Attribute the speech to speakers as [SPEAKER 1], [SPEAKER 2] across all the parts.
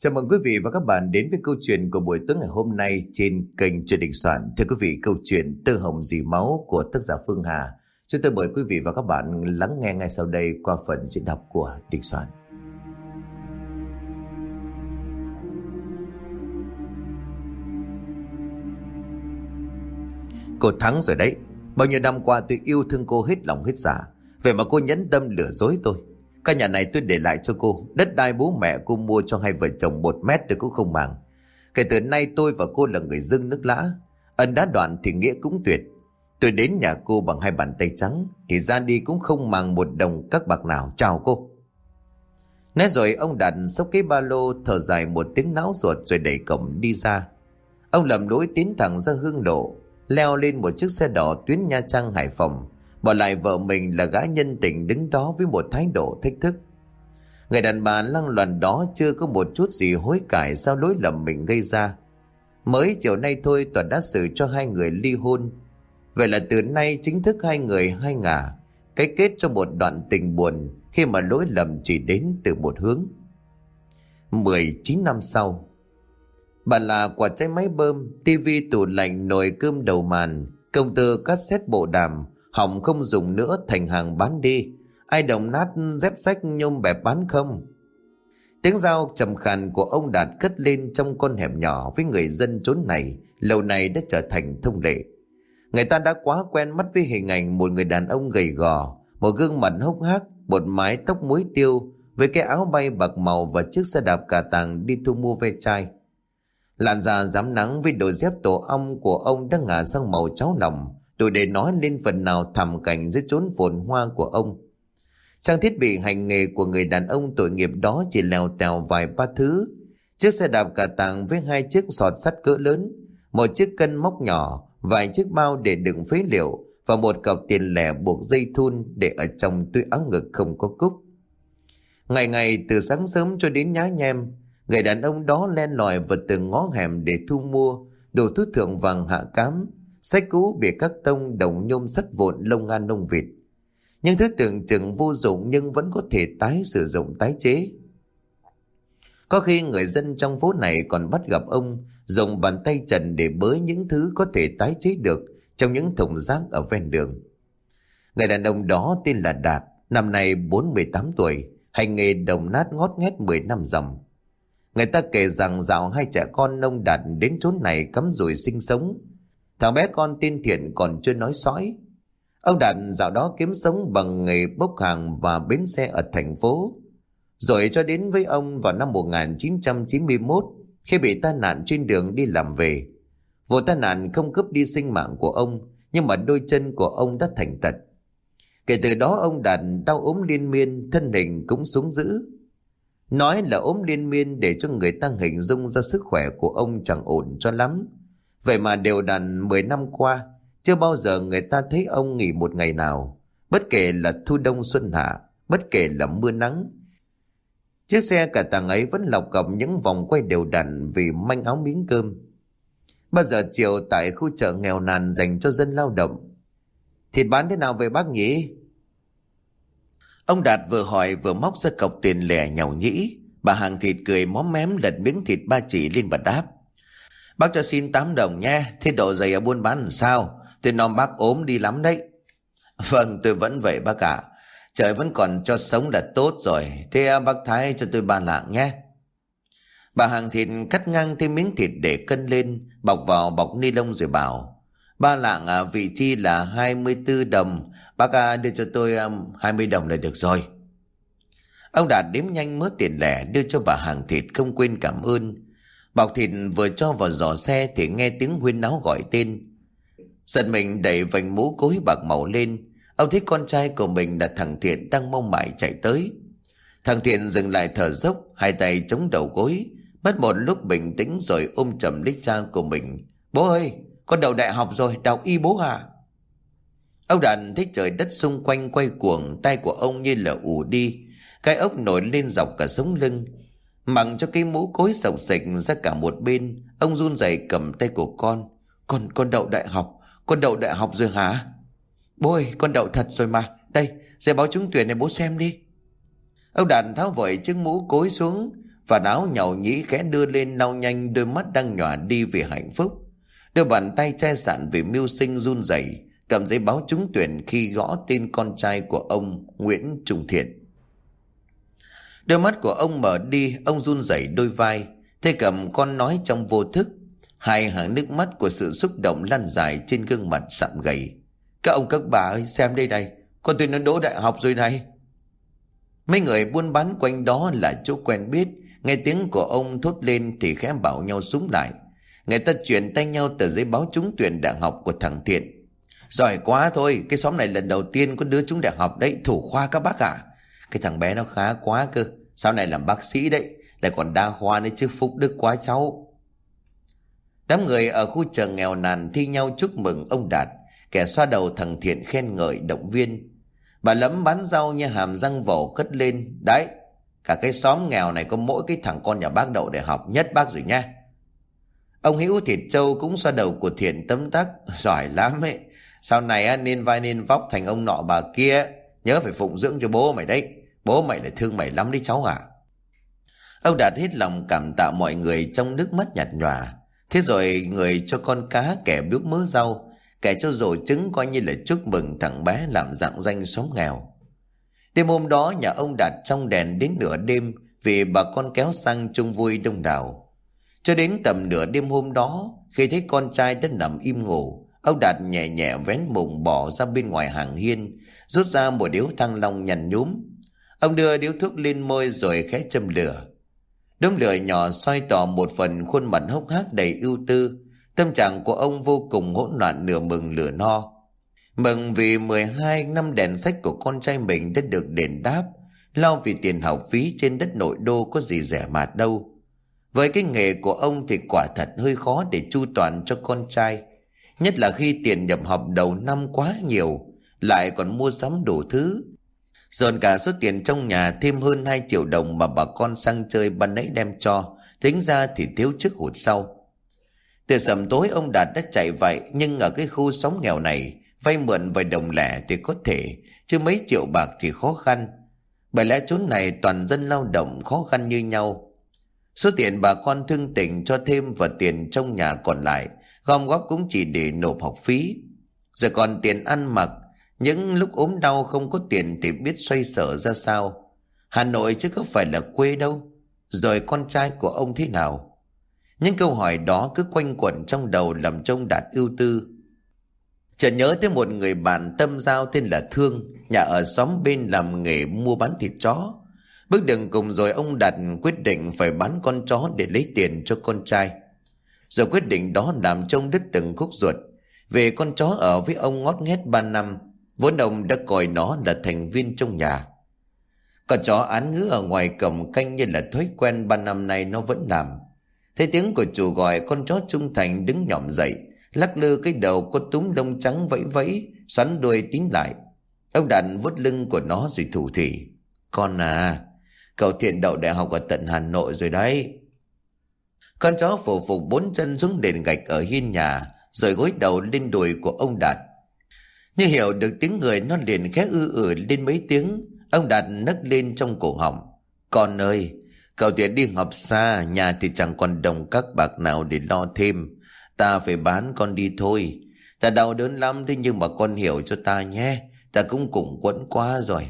[SPEAKER 1] Chào mừng quý vị và các bạn đến với câu chuyện của buổi tối ngày hôm nay trên kênh Truyền Đình Soạn. Thưa quý vị, câu chuyện tư Hồng Dì Máu của tác giả Phương Hà. Chúng tôi mời quý vị và các bạn lắng nghe ngay sau đây qua phần diễn đọc của Đình Soạn. Cô thắng rồi đấy. Bao nhiêu năm qua tôi yêu thương cô hết lòng hết dạ. Vậy mà cô nhẫn tâm lừa dối tôi. Căn nhà này tôi để lại cho cô. Đất đai bố mẹ cô mua cho hai vợ chồng một mét tôi cũng không màng. Kể từ nay tôi và cô là người dưng nước lã. Ân đã đoạn thì nghĩa cũng tuyệt. Tôi đến nhà cô bằng hai bàn tay trắng. Thì ra đi cũng không màng một đồng các bạc nào. Chào cô. Nói rồi ông đặt xốc cái ba lô thở dài một tiếng náo ruột rồi đẩy cổng đi ra. Ông lầm lỗi tiến thẳng ra hương lộ, leo lên một chiếc xe đỏ tuyến Nha Trang Hải Phòng Bỏ lại vợ mình là gã nhân tình đứng đó với một thái độ thách thức. Người đàn bà lăng loàn đó chưa có một chút gì hối cải sau lỗi lầm mình gây ra. Mới chiều nay thôi Toàn đã xử cho hai người ly hôn. Vậy là từ nay chính thức hai người hai ngả. Cái kết cho một đoạn tình buồn khi mà lỗi lầm chỉ đến từ một hướng. 19 năm sau Bà là quả trái máy bơm, tivi tủ lạnh, nồi cơm đầu màn, công tơ cassette bộ đàm, hỏng không dùng nữa thành hàng bán đi. Ai đồng nát dép sách nhôm bẹp bán không? Tiếng dao trầm khàn của ông đạt cất lên trong con hẻm nhỏ với người dân chốn này, lâu nay đã trở thành thông lệ. Người ta đã quá quen mắt với hình ảnh một người đàn ông gầy gò, một gương mặt hốc hác, một mái tóc muối tiêu, với cái áo bay bạc màu và chiếc xe đạp cà tàng đi thu mua ve chai. Làn da dám nắng với đôi dép tổ ong của ông đã ngả sang màu cháo lòng đủ để nói lên phần nào thầm cảnh dưới chốn phồn hoa của ông. Trang thiết bị hành nghề của người đàn ông tội nghiệp đó chỉ lèo tèo vài ba thứ. Chiếc xe đạp cả tàng với hai chiếc sọt sắt cỡ lớn, một chiếc cân móc nhỏ, vài chiếc bao để đựng phế liệu và một cọc tiền lẻ buộc dây thun để ở trong túi áo ngực không có cúc. Ngày ngày từ sáng sớm cho đến nhá nhem, người đàn ông đó len lỏi vào từng ngõ hẻm để thu mua đồ thứ thượng vàng hạ cám, Sách cũ bị các tông đồng nhôm sắt vụn lông ngan nông vịt. Những thứ tưởng chừng vô dụng nhưng vẫn có thể tái sử dụng tái chế. Có khi người dân trong phố này còn bắt gặp ông dùng bàn tay trần để bới những thứ có thể tái chế được trong những thùng rác ở ven đường. Người đàn ông đó tên là Đạt, năm nay 48 tuổi, hành nghề đồng nát ngót nghét 10 năm dòng. Người ta kể rằng dạo hai trẻ con nông Đạt đến chốn này cắm rủi sinh sống, Thằng bé con tin thiện còn chưa nói sói. Ông Đạt dạo đó kiếm sống bằng nghề bốc hàng và bến xe ở thành phố. Rồi cho đến với ông vào năm 1991 khi bị tai nạn trên đường đi làm về. Vụ tai nạn không cướp đi sinh mạng của ông nhưng mà đôi chân của ông đã thành tật. Kể từ đó ông Đạt đau ốm liên miên, thân hình cũng xuống dữ. Nói là ốm liên miên để cho người ta hình dung ra sức khỏe của ông chẳng ổn cho lắm. Vậy mà đều đặn 10 năm qua, chưa bao giờ người ta thấy ông nghỉ một ngày nào. Bất kể là thu đông xuân hạ, bất kể là mưa nắng. Chiếc xe cả tàng ấy vẫn lọc cọc những vòng quay đều đặn vì manh áo miếng cơm. Bao giờ chiều tại khu chợ nghèo nàn dành cho dân lao động. Thịt bán thế nào về bác nhỉ? Ông Đạt vừa hỏi vừa móc ra cọc tiền lẻ nhàu nhĩ. Bà hàng thịt cười móm mém lật miếng thịt ba chỉ lên bà đáp. Bác cho xin 8 đồng nha, thế độ giày ở buôn bán làm sao? Tôi non bác ốm đi lắm đấy. Vâng, tôi vẫn vậy bác ạ. Trời vẫn còn cho sống là tốt rồi. Thế à, bác Thái cho tôi ba lạng nhé. Bà hàng thịt cắt ngang thêm miếng thịt để cân lên, bọc vào bọc ni lông rồi bảo. Ba lạng à, vị chi là 24 đồng, bác à, đưa cho tôi à, um, 20 đồng là được rồi. Ông Đạt đếm nhanh mớ tiền lẻ đưa cho bà hàng thịt không quên cảm ơn. Bọc thịt vừa cho vào giỏ xe thì nghe tiếng huyên náo gọi tên. Giật mình đẩy vành mũ cối bạc màu lên. Ông thấy con trai của mình là thằng Thiện đang mong mải chạy tới. Thằng Thiện dừng lại thở dốc, hai tay chống đầu gối. Mất một lúc bình tĩnh rồi ôm chầm lấy cha của mình. Bố ơi, con đầu đại học rồi, đọc y bố à? Ông đàn thấy trời đất xung quanh quay cuồng, tay của ông như là ù đi. Cái ốc nổi lên dọc cả sống lưng. Mặc cho cái mũ cối sọc sạch ra cả một bên, Ông run rẩy cầm tay của con Con con đậu đại học, Con đậu đại học rồi hả Bố ơi con đậu thật rồi mà Đây giấy báo trúng tuyển này bố xem đi Ông đàn tháo vội chiếc mũ cối xuống Và áo nhàu nhĩ khẽ đưa lên lau nhanh đôi mắt đang nhòa đi vì hạnh phúc. Đôi bàn tay che sạn vì mưu sinh run rẩy, cầm giấy báo trúng tuyển khi gõ tên con trai của ông Nguyễn Trung Thiện. Đôi mắt của ông mở đi, ông run rẩy đôi vai, thế cầm con nói trong vô thức. Hai hàng nước mắt của sự xúc động lan dài trên gương mặt sạm gầy. Các ông các bà ơi, xem đây này, con tôi nó đỗ đại học rồi này. Mấy người buôn bán quanh đó là chỗ quen biết, nghe tiếng của ông thốt lên thì khẽ bảo nhau súng lại. Người ta chuyển tay nhau tờ giấy báo trúng tuyển đại học của thằng Thiện. Giỏi quá thôi, cái xóm này lần đầu tiên có đứa trúng đại học đấy, thủ khoa các bác à. Cái thằng bé nó khá quá cơ, sau này làm bác sĩ đấy, lại còn đa khoa nữa chứ phúc đức quá cháu. Đám người ở khu chợ nghèo nàn thi nhau chúc mừng ông Đạt, kẻ xoa đầu thằng Thiện khen ngợi động viên. Bà lấm bán rau như hàm răng vỏ cất lên, đấy, cả cái xóm nghèo này có mỗi cái thằng con nhà bác đậu để học nhất bác rồi nha. Ông Hữu Thịt Châu cũng xoa đầu của Thiện tấm tắc, giỏi lắm ấy. Sau này nên vai nên vóc thành ông nọ bà kia, nhớ phải phụng dưỡng cho bố mày đấy. Bố mày lại thương mày lắm đấy cháu à. Ông Đạt hết lòng cảm tạ mọi người trong nước mắt nhạt nhòa. Thế rồi người cho con cá kẻ biếu mớ rau, kẻ cho rổ trứng coi như là chúc mừng thằng bé làm dạng danh sống nghèo. Đêm hôm đó nhà ông Đạt trong đèn đến nửa đêm vì bà con kéo sang chung vui đông đảo. Cho đến tầm nửa đêm hôm đó, khi thấy con trai đã nằm im ngủ, ông Đạt nhẹ nhẹ vén mùng bỏ ra bên ngoài hàng hiên, rút ra một điếu thăng long nhằn nhúm. Ông đưa điếu thuốc lên môi rồi khẽ châm lửa. Đống lửa nhỏ soi tỏ một phần khuôn mặt hốc hác đầy ưu tư. Tâm trạng của ông vô cùng hỗn loạn nửa mừng lửa no. Mừng vì 12 năm đèn sách của con trai mình đã được đền đáp. Lo vì tiền học phí trên đất nội đô có gì rẻ mạt đâu. Với cái nghề của ông thì quả thật hơi khó để chu toàn cho con trai. Nhất là khi tiền nhập học đầu năm quá nhiều, lại còn mua sắm đủ thứ. Dồn cả số tiền trong nhà thêm hơn 2 triệu đồng mà bà con sang chơi ban nãy đem cho, tính ra thì thiếu trước hụt sau. Từ sầm tối ông Đạt đã chạy vậy nhưng ở cái khu sống nghèo này, vay mượn vài đồng lẻ thì có thể, chứ mấy triệu bạc thì khó khăn. Bởi lẽ chốn này toàn dân lao động khó khăn như nhau. Số tiền bà con thương tình cho thêm và tiền trong nhà còn lại, gom góp cũng chỉ để nộp học phí. Giờ còn tiền ăn mặc, những lúc ốm đau không có tiền thì biết xoay sở ra sao. Hà Nội chứ có phải là quê đâu. Rồi con trai của ông thế nào? Những câu hỏi đó cứ quanh quẩn trong đầu làm trông đạt ưu tư. Chợt nhớ tới một người bạn tâm giao tên là Thương, nhà ở xóm bên làm nghề mua bán thịt chó. Bước đường cùng rồi ông Đạt quyết định phải bán con chó để lấy tiền cho con trai. Rồi quyết định đó làm trông đứt từng khúc ruột. Về con chó ở với ông ngót nghét ba năm, vốn ông đã coi nó là thành viên trong nhà. Con chó án ngữ ở ngoài cổng canh như là thói quen ba năm nay nó vẫn làm. Thấy tiếng của chủ gọi con chó trung thành đứng nhỏm dậy, lắc lư cái đầu có túm lông trắng vẫy vẫy, xoắn đuôi tín lại. Ông đàn vuốt lưng của nó rồi thủ thỉ. Con à, cậu thiện đậu đại học ở tận Hà Nội rồi đấy. Con chó phủ phục bốn chân xuống nền gạch ở hiên nhà, rồi gối đầu lên đùi của ông Đạt. Như hiểu được tiếng người nó liền khẽ ư ử lên mấy tiếng, ông Đạt nấc lên trong cổ họng. Con ơi, cậu tiện đi học xa, nhà thì chẳng còn đồng các bạc nào để lo thêm. Ta phải bán con đi thôi. Ta đau đớn lắm thế nhưng mà con hiểu cho ta nhé. Ta cũng cũng quẫn quá rồi.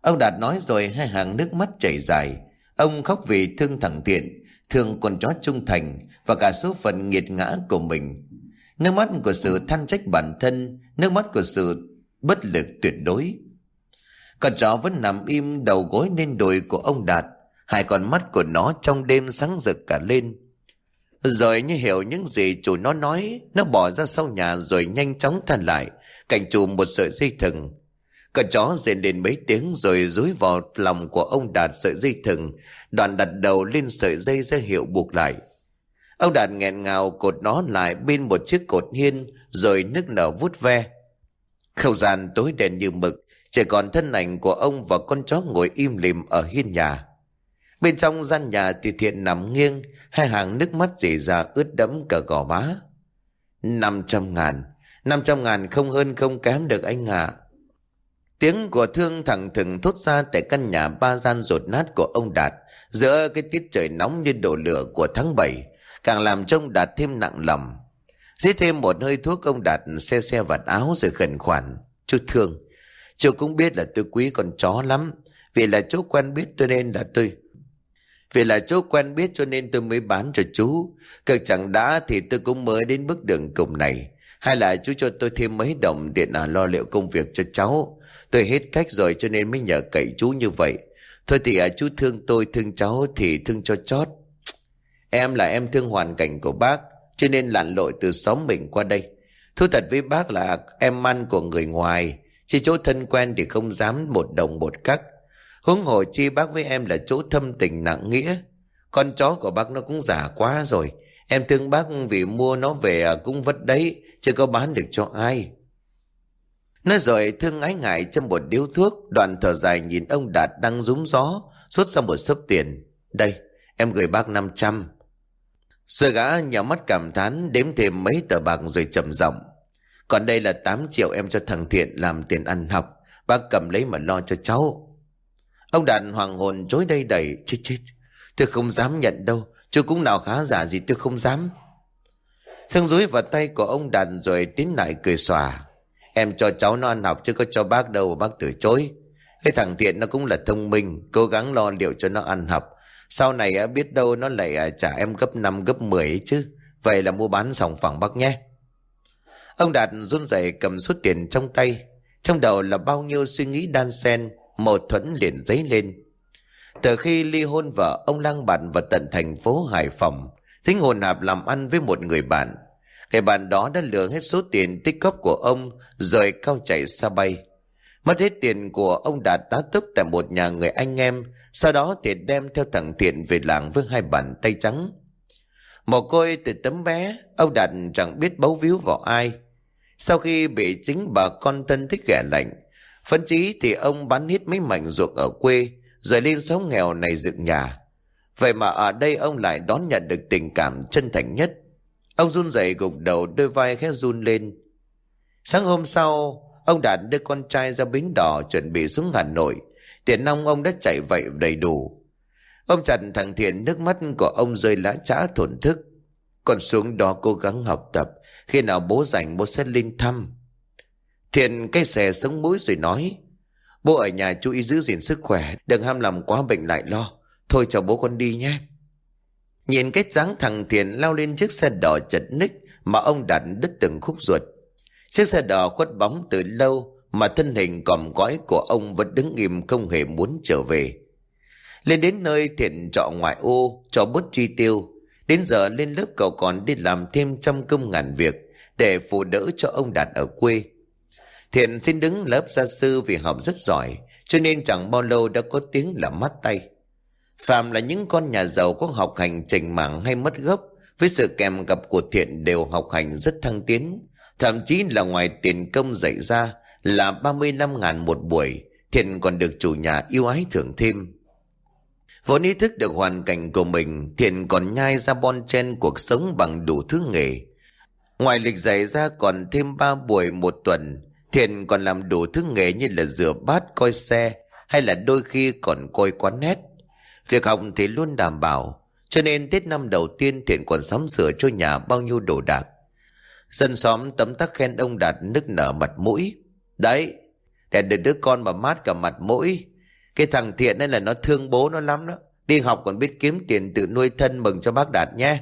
[SPEAKER 1] Ông Đạt nói rồi hai hàng nước mắt chảy dài. Ông khóc vì thương thằng tiện thương con chó trung thành và cả số phận nghiệt ngã của mình. Nước mắt của sự than trách bản thân, nước mắt của sự bất lực tuyệt đối. Con chó vẫn nằm im đầu gối lên đùi của ông Đạt, hai con mắt của nó trong đêm sáng rực cả lên. Rồi như hiểu những gì chủ nó nói, nó bỏ ra sau nhà rồi nhanh chóng than lại, cạnh chùm một sợi dây thừng. Con chó rền lên mấy tiếng rồi rúi vào lòng của ông Đạt sợi dây thừng, đoạn đặt đầu lên sợi dây ra hiệu buộc lại. Ông Đạt nghẹn ngào cột nó lại bên một chiếc cột hiên rồi nức nở vút ve. Không gian tối đen như mực, chỉ còn thân ảnh của ông và con chó ngồi im lìm ở hiên nhà. Bên trong gian nhà thì thiện nằm nghiêng, hai hàng nước mắt rỉ ra ướt đẫm cả gò má. Năm trăm ngàn, năm trăm ngàn không hơn không kém được anh ạ. Tiếng của thương thẳng thừng thốt ra tại căn nhà ba gian rột nát của ông Đạt, Giữa cái tiết trời nóng như đổ lửa của tháng 7 Càng làm trông Đạt thêm nặng lòng Giết thêm một hơi thuốc ông Đạt xe xe vạt áo rồi khẩn khoản. Chú thương Chú cũng biết là tôi quý con chó lắm. Vì là chú quen biết tôi nên là tôi. Vì là chú quen biết cho nên tôi mới bán cho chú. Cực chẳng đã thì tôi cũng mới đến bước đường cùng này. Hay là chú cho tôi thêm mấy đồng tiền à, lo liệu công việc cho cháu. Tôi hết cách rồi cho nên mới nhờ cậy chú như vậy. Thôi thì à, chú thương tôi thương cháu thì thương cho chót. Em là em thương hoàn cảnh của bác. Cho nên lặn lội từ xóm mình qua đây. Thú thật với bác là em ăn của người ngoài, Chỉ chỗ thân quen thì không dám một đồng một cắc. Hướng hồ chi bác với em là chỗ thâm tình nặng nghĩa. Con chó của bác nó cũng giả quá rồi. Em thương bác vì mua nó về à, cũng vất đấy Chứ có bán được cho ai. Nói rồi thương ái ngại trong một điếu thuốc Đoàn thở dài nhìn ông Đạt đang rúng gió, Rút ra một sấp tiền. Đây, em gửi bác 500 sơ gã nhỏ mắt cảm thán Đếm thêm mấy tờ bạc rồi trầm giọng. Còn đây là 8 triệu em cho thằng Thiện Làm tiền ăn học. Bác cầm lấy mà lo cho cháu. Ông Đạt hoàng hồn chối đây đẩy Chết chết. Tôi không dám nhận đâu. Chứ cũng nào khá giả gì tôi không dám. Thương dối vào tay của ông Đạt rồi tiến lại cười xòa. Em cho cháu nó ăn học chứ có cho bác đâu bác từ chối. Cái thằng Thiện nó cũng là thông minh, cố gắng lo liệu cho nó ăn học. Sau này à, biết đâu nó lại à, trả em gấp 5 gấp 10 chứ. Vậy là mua bán sòng phẳng bác nhé. Ông Đạt run rẩy cầm suốt tiền trong tay. Trong đầu là bao nhiêu suy nghĩ đan xen, mâu thuẫn liền dấy lên. Từ khi ly hôn vợ, ông lang bạt vào tận thành phố Hải Phòng, thính hồn hạp làm ăn với một người bạn. Người bạn đó đã lừa hết số tiền tích cóp của ông rồi cao chạy xa bay. Mất hết tiền của ông Đạt tá túc tại một nhà người anh em, sau đó thì đem theo thằng Thiện về làng với hai bàn tay trắng. Mồ côi từ tấm bé, ông Đạt chẳng biết bấu víu vào ai. Sau khi bị chính bà con thân thích ghẻ lạnh, phân trí thì ông bán hết mấy mảnh ruộng ở quê, rồi lên sống nghèo này dựng nhà. Vậy mà ở đây ông lại đón nhận được tình cảm chân thành nhất Ông run rẩy gục đầu đôi vai khẽ run lên. Sáng hôm sau, ông Đạt đưa con trai ra bến đỏ chuẩn bị xuống Hà Nội. Tiền nong ông đã chạy vậy đầy đủ. Ông chặt thằng Thiện nước mắt của ông rơi lá chã thổn thức. Còn xuống đó cố gắng học tập. Khi nào bố rảnh, bố sẽ lên thăm. Thiện cái xè sống mũi rồi nói. Bố ở nhà chú ý giữ gìn sức khỏe. Đừng ham làm quá bệnh lại lo. Thôi chào bố con đi nhé. Nhìn cái dáng thằng Thiện lao lên chiếc xe đỏ chật ních mà ông đặt đứt từng khúc ruột. Chiếc xe đỏ khuất bóng từ lâu mà thân hình còm gói của ông vẫn đứng im không hề muốn trở về. Lên đến nơi Thiện trọ ngoại ô, cho bút chi tiêu. Đến giờ lên lớp cậu còn đi làm thêm trăm công ngàn việc để phụ đỡ cho ông Đạt ở quê. Thiện xin đứng lớp gia sư vì học rất giỏi, cho nên chẳng bao lâu đã có tiếng là mắt tay. Phạm là những con nhà giàu có học hành trình mạng hay mất gốc, với sự kèm gặp của thiện đều học hành rất thăng tiến. Thậm chí là ngoài tiền công dạy ra là 35 ngàn một buổi, thiện còn được chủ nhà yêu ái thưởng thêm. Vốn ý thức được hoàn cảnh của mình, thiện còn nhai ra bon chen cuộc sống bằng đủ thứ nghề. Ngoài lịch dạy ra còn thêm 3 buổi một tuần, thiện còn làm đủ thứ nghề như là rửa bát, coi xe, hay là đôi khi còn coi quán nét. Việc học thì luôn đảm bảo, cho nên Tết năm đầu tiên Thiện còn sắm sửa cho nhà bao nhiêu đồ đạc. Dân xóm tấm tắc khen ông Đạt nức nở mặt mũi. Đấy, để được đứa con mà mát cả mặt mũi. Cái thằng Thiện này là nó thương bố nó lắm đó. Đi học còn biết kiếm tiền tự nuôi thân mừng cho bác Đạt nhé.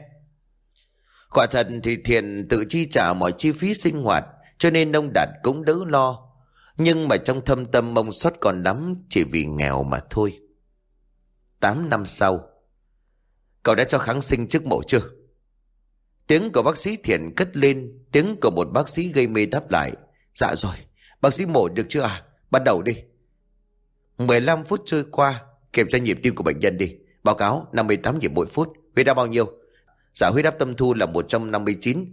[SPEAKER 1] Quả thật thì Thiện tự chi trả mọi chi phí sinh hoạt, cho nên ông Đạt cũng đỡ lo. Nhưng mà trong thâm tâm ông xót còn lắm chỉ vì nghèo mà thôi. 8 năm sau. Cậu đã cho kháng sinh trước mổ chưa? Tiếng của bác sĩ Thiện cất lên, tiếng của một bác sĩ gây mê đáp lại. Dạ rồi, bác sĩ mổ được chưa à? Bắt đầu đi. 15 phút trôi qua, kiểm tra nhịp tim của bệnh nhân đi. Báo cáo 58 nhịp mỗi phút, huyết áp bao nhiêu? Dạ huyết áp tâm thu là 159.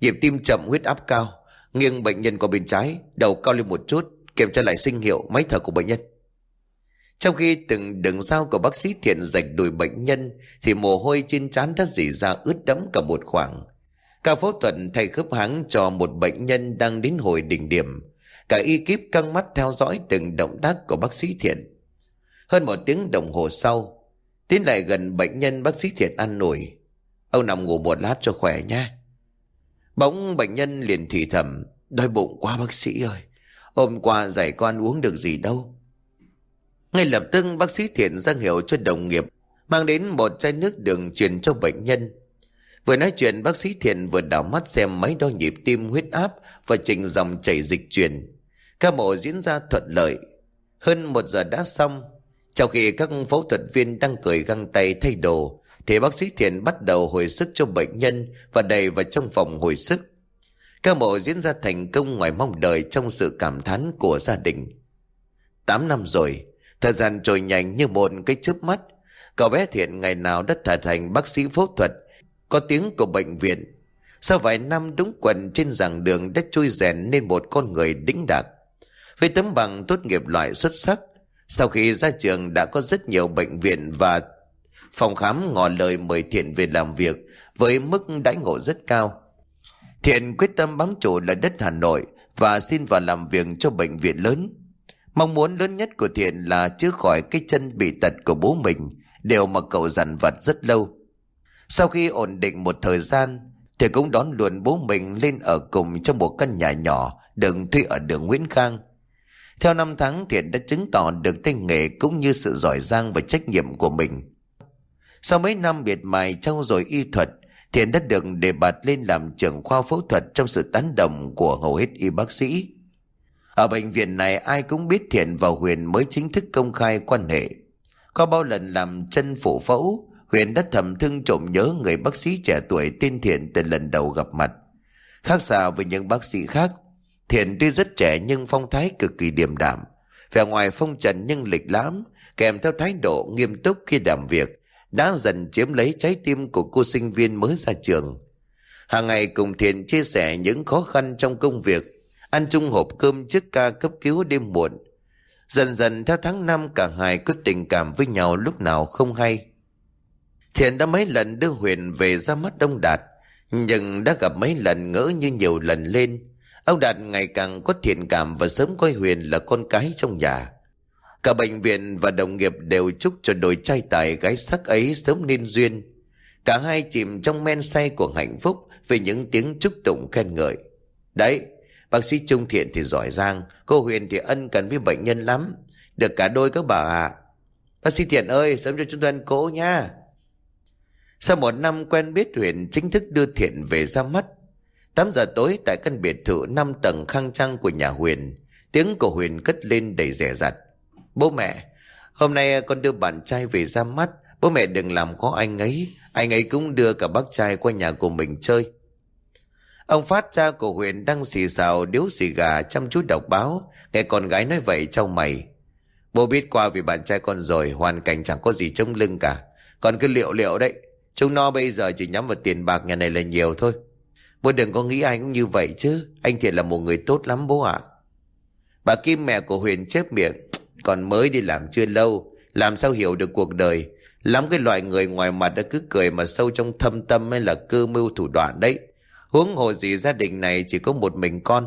[SPEAKER 1] Nhịp tim chậm huyết áp cao, nghiêng bệnh nhân qua bên trái, đầu cao lên một chút, kiểm tra lại sinh hiệu máy thở của bệnh nhân. Trong khi từng đường dao của bác sĩ thiện rạch đùi bệnh nhân thì mồ hôi trên trán đã dỉ ra ướt đẫm cả một khoảng. Ca phẫu thuật thay khớp háng cho một bệnh nhân đang đến hồi đỉnh điểm. Cả ekip căng mắt theo dõi từng động tác của bác sĩ thiện. Hơn một tiếng đồng hồ sau, Tiến lại gần bệnh nhân bác sĩ Thiện ăn nổi. Ông nằm ngủ một lát cho khỏe nha. Bỗng bệnh nhân liền thì thầm. Đói bụng quá bác sĩ ơi. Hôm qua dạy con uống được gì đâu. Ngay lập tức bác sĩ Thiện ra hiệu cho đồng nghiệp mang đến một chai nước đường truyền cho bệnh nhân. Vừa nói chuyện bác sĩ Thiện vừa đảo mắt xem máy đo nhịp tim huyết áp và chỉnh dòng chảy dịch truyền. Ca mổ diễn ra thuận lợi. Hơn một giờ đã xong. Trong khi các phẫu thuật viên đang cởi găng tay thay đồ, thì bác sĩ Thiện bắt đầu hồi sức cho bệnh nhân và đầy vào trong phòng hồi sức. Ca mổ diễn ra thành công ngoài mong đợi trong sự cảm thán của gia đình. Tám năm rồi, thời gian trôi nhanh như một cái chớp mắt. Cậu bé Thiện ngày nào đã trở thành bác sĩ phẫu thuật, có tiếng của bệnh viện. Sau vài năm đúng quần trên giảng đường đã chui rèn nên một con người đĩnh đạc. Với tấm bằng tốt nghiệp loại xuất sắc, sau khi ra trường đã có rất nhiều bệnh viện và phòng khám ngỏ lời mời Thiện về làm việc với mức đãi ngộ rất cao. Thiện quyết tâm bám trụ là đất Hà Nội và xin vào làm việc cho bệnh viện lớn. Mong muốn lớn nhất của Thiện là chữa khỏi cái chân bị tật của bố mình, đều mà cậu dằn vặt rất lâu. Sau khi ổn định một thời gian, Thiện cũng đón luôn bố mình lên ở cùng trong một căn nhà nhỏ đừng thuê ở đường Nguyễn Khang. Theo năm tháng Thiện đã chứng tỏ được tay nghề cũng như sự giỏi giang và trách nhiệm của mình. Sau mấy năm biệt mài trau dồi y thuật, Thiện đã được đề bạt lên làm trưởng khoa phẫu thuật trong sự tán đồng của hầu hết y bác sĩ. Ở bệnh viện này ai cũng biết Thiện và Huyền mới chính thức công khai quan hệ. Có bao lần làm chân phủ phẫu, Huyền đã thầm thương trộm nhớ người bác sĩ trẻ tuổi tên Thiện từ lần đầu gặp mặt. Khác xa với những bác sĩ khác, Thiện tuy rất trẻ nhưng phong thái cực kỳ điềm đạm. Vẻ ngoài phong trần nhưng lịch lãm, kèm theo thái độ nghiêm túc khi làm việc, đã dần chiếm lấy trái tim của cô sinh viên mới ra trường. Hàng ngày cùng Thiện chia sẻ những khó khăn trong công việc, ăn chung hộp cơm trước ca cấp cứu đêm muộn. Dần dần theo tháng năm cả hai có tình cảm với nhau lúc nào không hay. Thiện đã mấy lần đưa Huyền về ra mắt Đông Đạt, nhưng đã gặp mấy lần ngỡ như nhiều lần lên. Ông Đạt ngày càng có thiện cảm và sớm coi Huyền là con cái trong nhà. Cả bệnh viện và đồng nghiệp đều chúc cho đôi trai tài gái sắc ấy sớm nên duyên. Cả hai chìm trong men say của hạnh phúc vì những tiếng chúc tụng khen ngợi. Đấy, bác sĩ Trung Thiện thì giỏi giang, cô Huyền thì ân cần với bệnh nhân lắm. Được cả đôi các bà ạ. Bác sĩ Thiện ơi, sớm cho chúng tôi ăn cố nha. Sau một năm quen biết Huyền chính thức đưa Thiện về ra mắt. 8 giờ tối tại căn biệt thự 5 tầng khang trang của nhà Huyền, tiếng của Huyền cất lên đầy rẻ rặt. Bố mẹ, hôm nay con đưa bạn trai về ra mắt, bố mẹ đừng làm khó anh ấy, anh ấy cũng đưa cả bác trai qua nhà của mình chơi. Ông Phát cha của Huyền đang xì xào điếu xì gà chăm chút đọc báo, nghe con gái nói vậy trong mày. Bố biết qua vì bạn trai con rồi, hoàn cảnh chẳng có gì trông lưng cả. Còn cứ liệu liệu đấy, chúng nó bây giờ chỉ nhắm vào tiền bạc nhà này là nhiều thôi. Bố đừng có nghĩ anh cũng như vậy chứ, anh thiệt là một người tốt lắm bố ạ. Bà Kim mẹ của Huyền chép miệng, còn mới đi làm chưa lâu Làm sao hiểu được cuộc đời? Lắm cái loại người ngoài mặt đã cứ cười Mà sâu trong thâm tâm mới là cơ mưu thủ đoạn đấy. Huống hồ gì gia đình này chỉ có một mình con.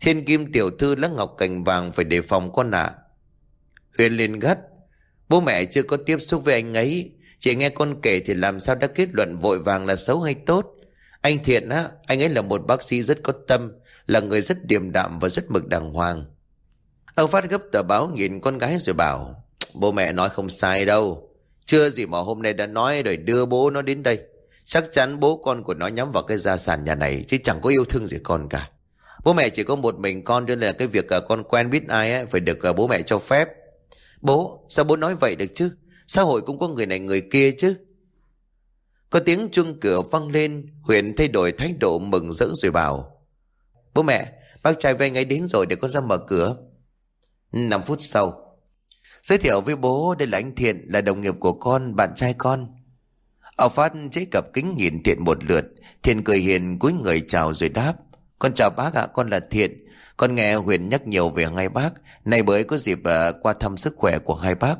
[SPEAKER 1] Thiên kim tiểu thư lá ngọc cành vàng Phải đề phòng con ạ. Huyền liền gắt Bố mẹ chưa có tiếp xúc với anh ấy. Chỉ nghe con kể thì làm sao đã kết luận vội vàng là xấu hay tốt? Anh Thiện á Anh ấy là một bác sĩ rất có tâm Là người rất điềm đạm và rất mực đàng hoàng. Ông Phát gấp tờ báo nhìn con gái rồi bảo Bố mẹ nói không sai đâu. Chưa gì mà hôm nay đã nói rồi đưa bố nó đến đây. Chắc chắn bố con của nó nhắm vào cái gia sản nhà này Chứ chẳng có yêu thương gì con cả. Bố mẹ chỉ có một mình con Nên là cái việc ờ, con quen biết ai ấy, Phải được ờ, bố mẹ cho phép. Bố sao bố nói vậy được chứ? Xã hội cũng có người này người kia chứ. Có tiếng chuông cửa vang lên Huyền thay đổi thái độ mừng rỡ rồi bảo Bố mẹ Bác trai với anh ấy đến rồi để con ra mở cửa. 5 phút sau Giới thiệu với bố đây là anh Thiện Là đồng nghiệp của con, bạn trai con. Ông Phát chế cặp kính nhìn Thiện một lượt Thiện cười hiền cúi người chào rồi đáp Con chào bác ạ con là Thiện. Con nghe Huyền nhắc nhiều về hai bác Nay mới có dịp uh, qua thăm sức khỏe của hai bác.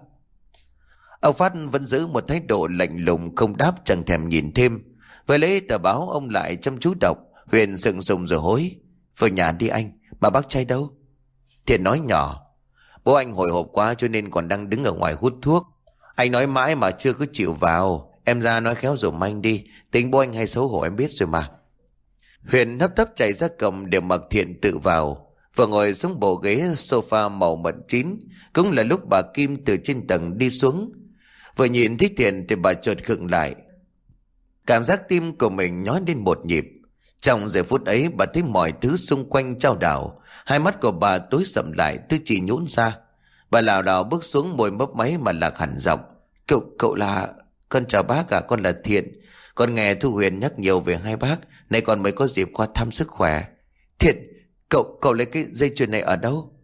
[SPEAKER 1] Ông Phát vẫn giữ một thái độ lạnh lùng, Không đáp chẳng thèm nhìn thêm Với lấy tờ báo, ông lại chăm chú đọc Huyền sừng sùng rồi hối, Vào nhà đi anh, Mà bác trai đâu Thiện nói nhỏ, Bố anh hồi hộp quá cho nên còn đang đứng ở ngoài hút thuốc. Anh nói mãi mà chưa có chịu vào. Em ra nói khéo dùm anh đi. Tính bố anh hay xấu hổ em biết rồi mà. Huyền hấp tấp chạy ra cầm để mặc thiện tự vào. Vừa ngồi xuống bộ ghế sofa màu mận chín. Cũng là lúc bà Kim từ trên tầng đi xuống. Vừa nhìn thấy thiện thì bà chợt khựng lại. Cảm giác tim của mình nhói lên một nhịp. Trong giây phút ấy bà thấy mọi thứ xung quanh trao đảo. Hai mắt của bà tối sầm lại tư chỉ nhũn ra. Bà lảo đảo bước xuống môi mấp máy mà lạc hẳn giọng. Cậu, cậu là... Con chào bác à, con là Thiện. Con nghe Thu Huyền nhắc nhiều về hai bác. Nay con mới có dịp qua thăm sức khỏe. Thiện, cậu, cậu lấy cái dây chuyền này ở đâu?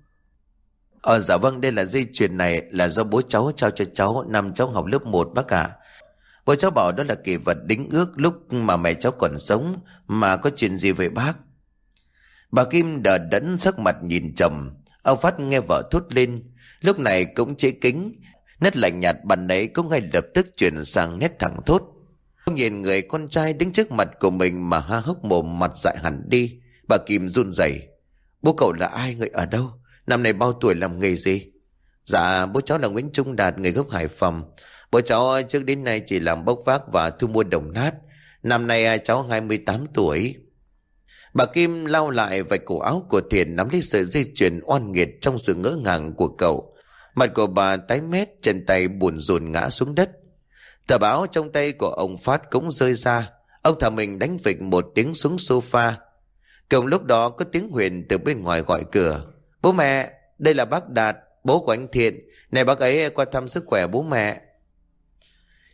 [SPEAKER 1] Ờ dạ vâng đây là dây chuyền này là do bố cháu trao cho cháu năm cháu học lớp 1 bác ạ. À. Bố cháu bảo đó là kỷ vật đính ước lúc mà mẹ cháu còn sống, mà có chuyện gì với bác. Bà Kim đờ đẫn sắc mặt nhìn chồng. Ông Phát nghe vợ thốt lên. Lúc này cũng chế kính. Nét lạnh nhạt bàn ấy cũng ngay lập tức chuyển sang nét thẳng thốt. Ông nhìn người con trai đứng trước mặt của mình mà ha hốc mồm mặt dại hẳn đi. Bà Kim run rẩy. Bố cậu là ai người ở đâu? Năm nay bao tuổi làm nghề gì? Dạ bố cháu là Nguyễn Trung Đạt người gốc Hải Phòng Bố cháu trước đến nay chỉ làm bốc vác và thu mua đồng nát Năm nay à, cháu 28 tuổi Bà Kim lau lại vạch cổ áo của Thiện nắm lấy sợi dây chuyền oan nghiệt trong sự ngỡ ngàng của cậu. Mặt của bà tái mét, chân tay buồn rùn ngã xuống đất. Tờ báo trong tay của ông Phát cũng rơi ra. Ông thả mình đánh vịch một tiếng xuống sofa. Cùng lúc đó có tiếng Huyền từ bên ngoài gọi cửa. Bố mẹ, đây là bác Đạt, bố của anh Thiện. Này bác ấy qua thăm sức khỏe bố mẹ.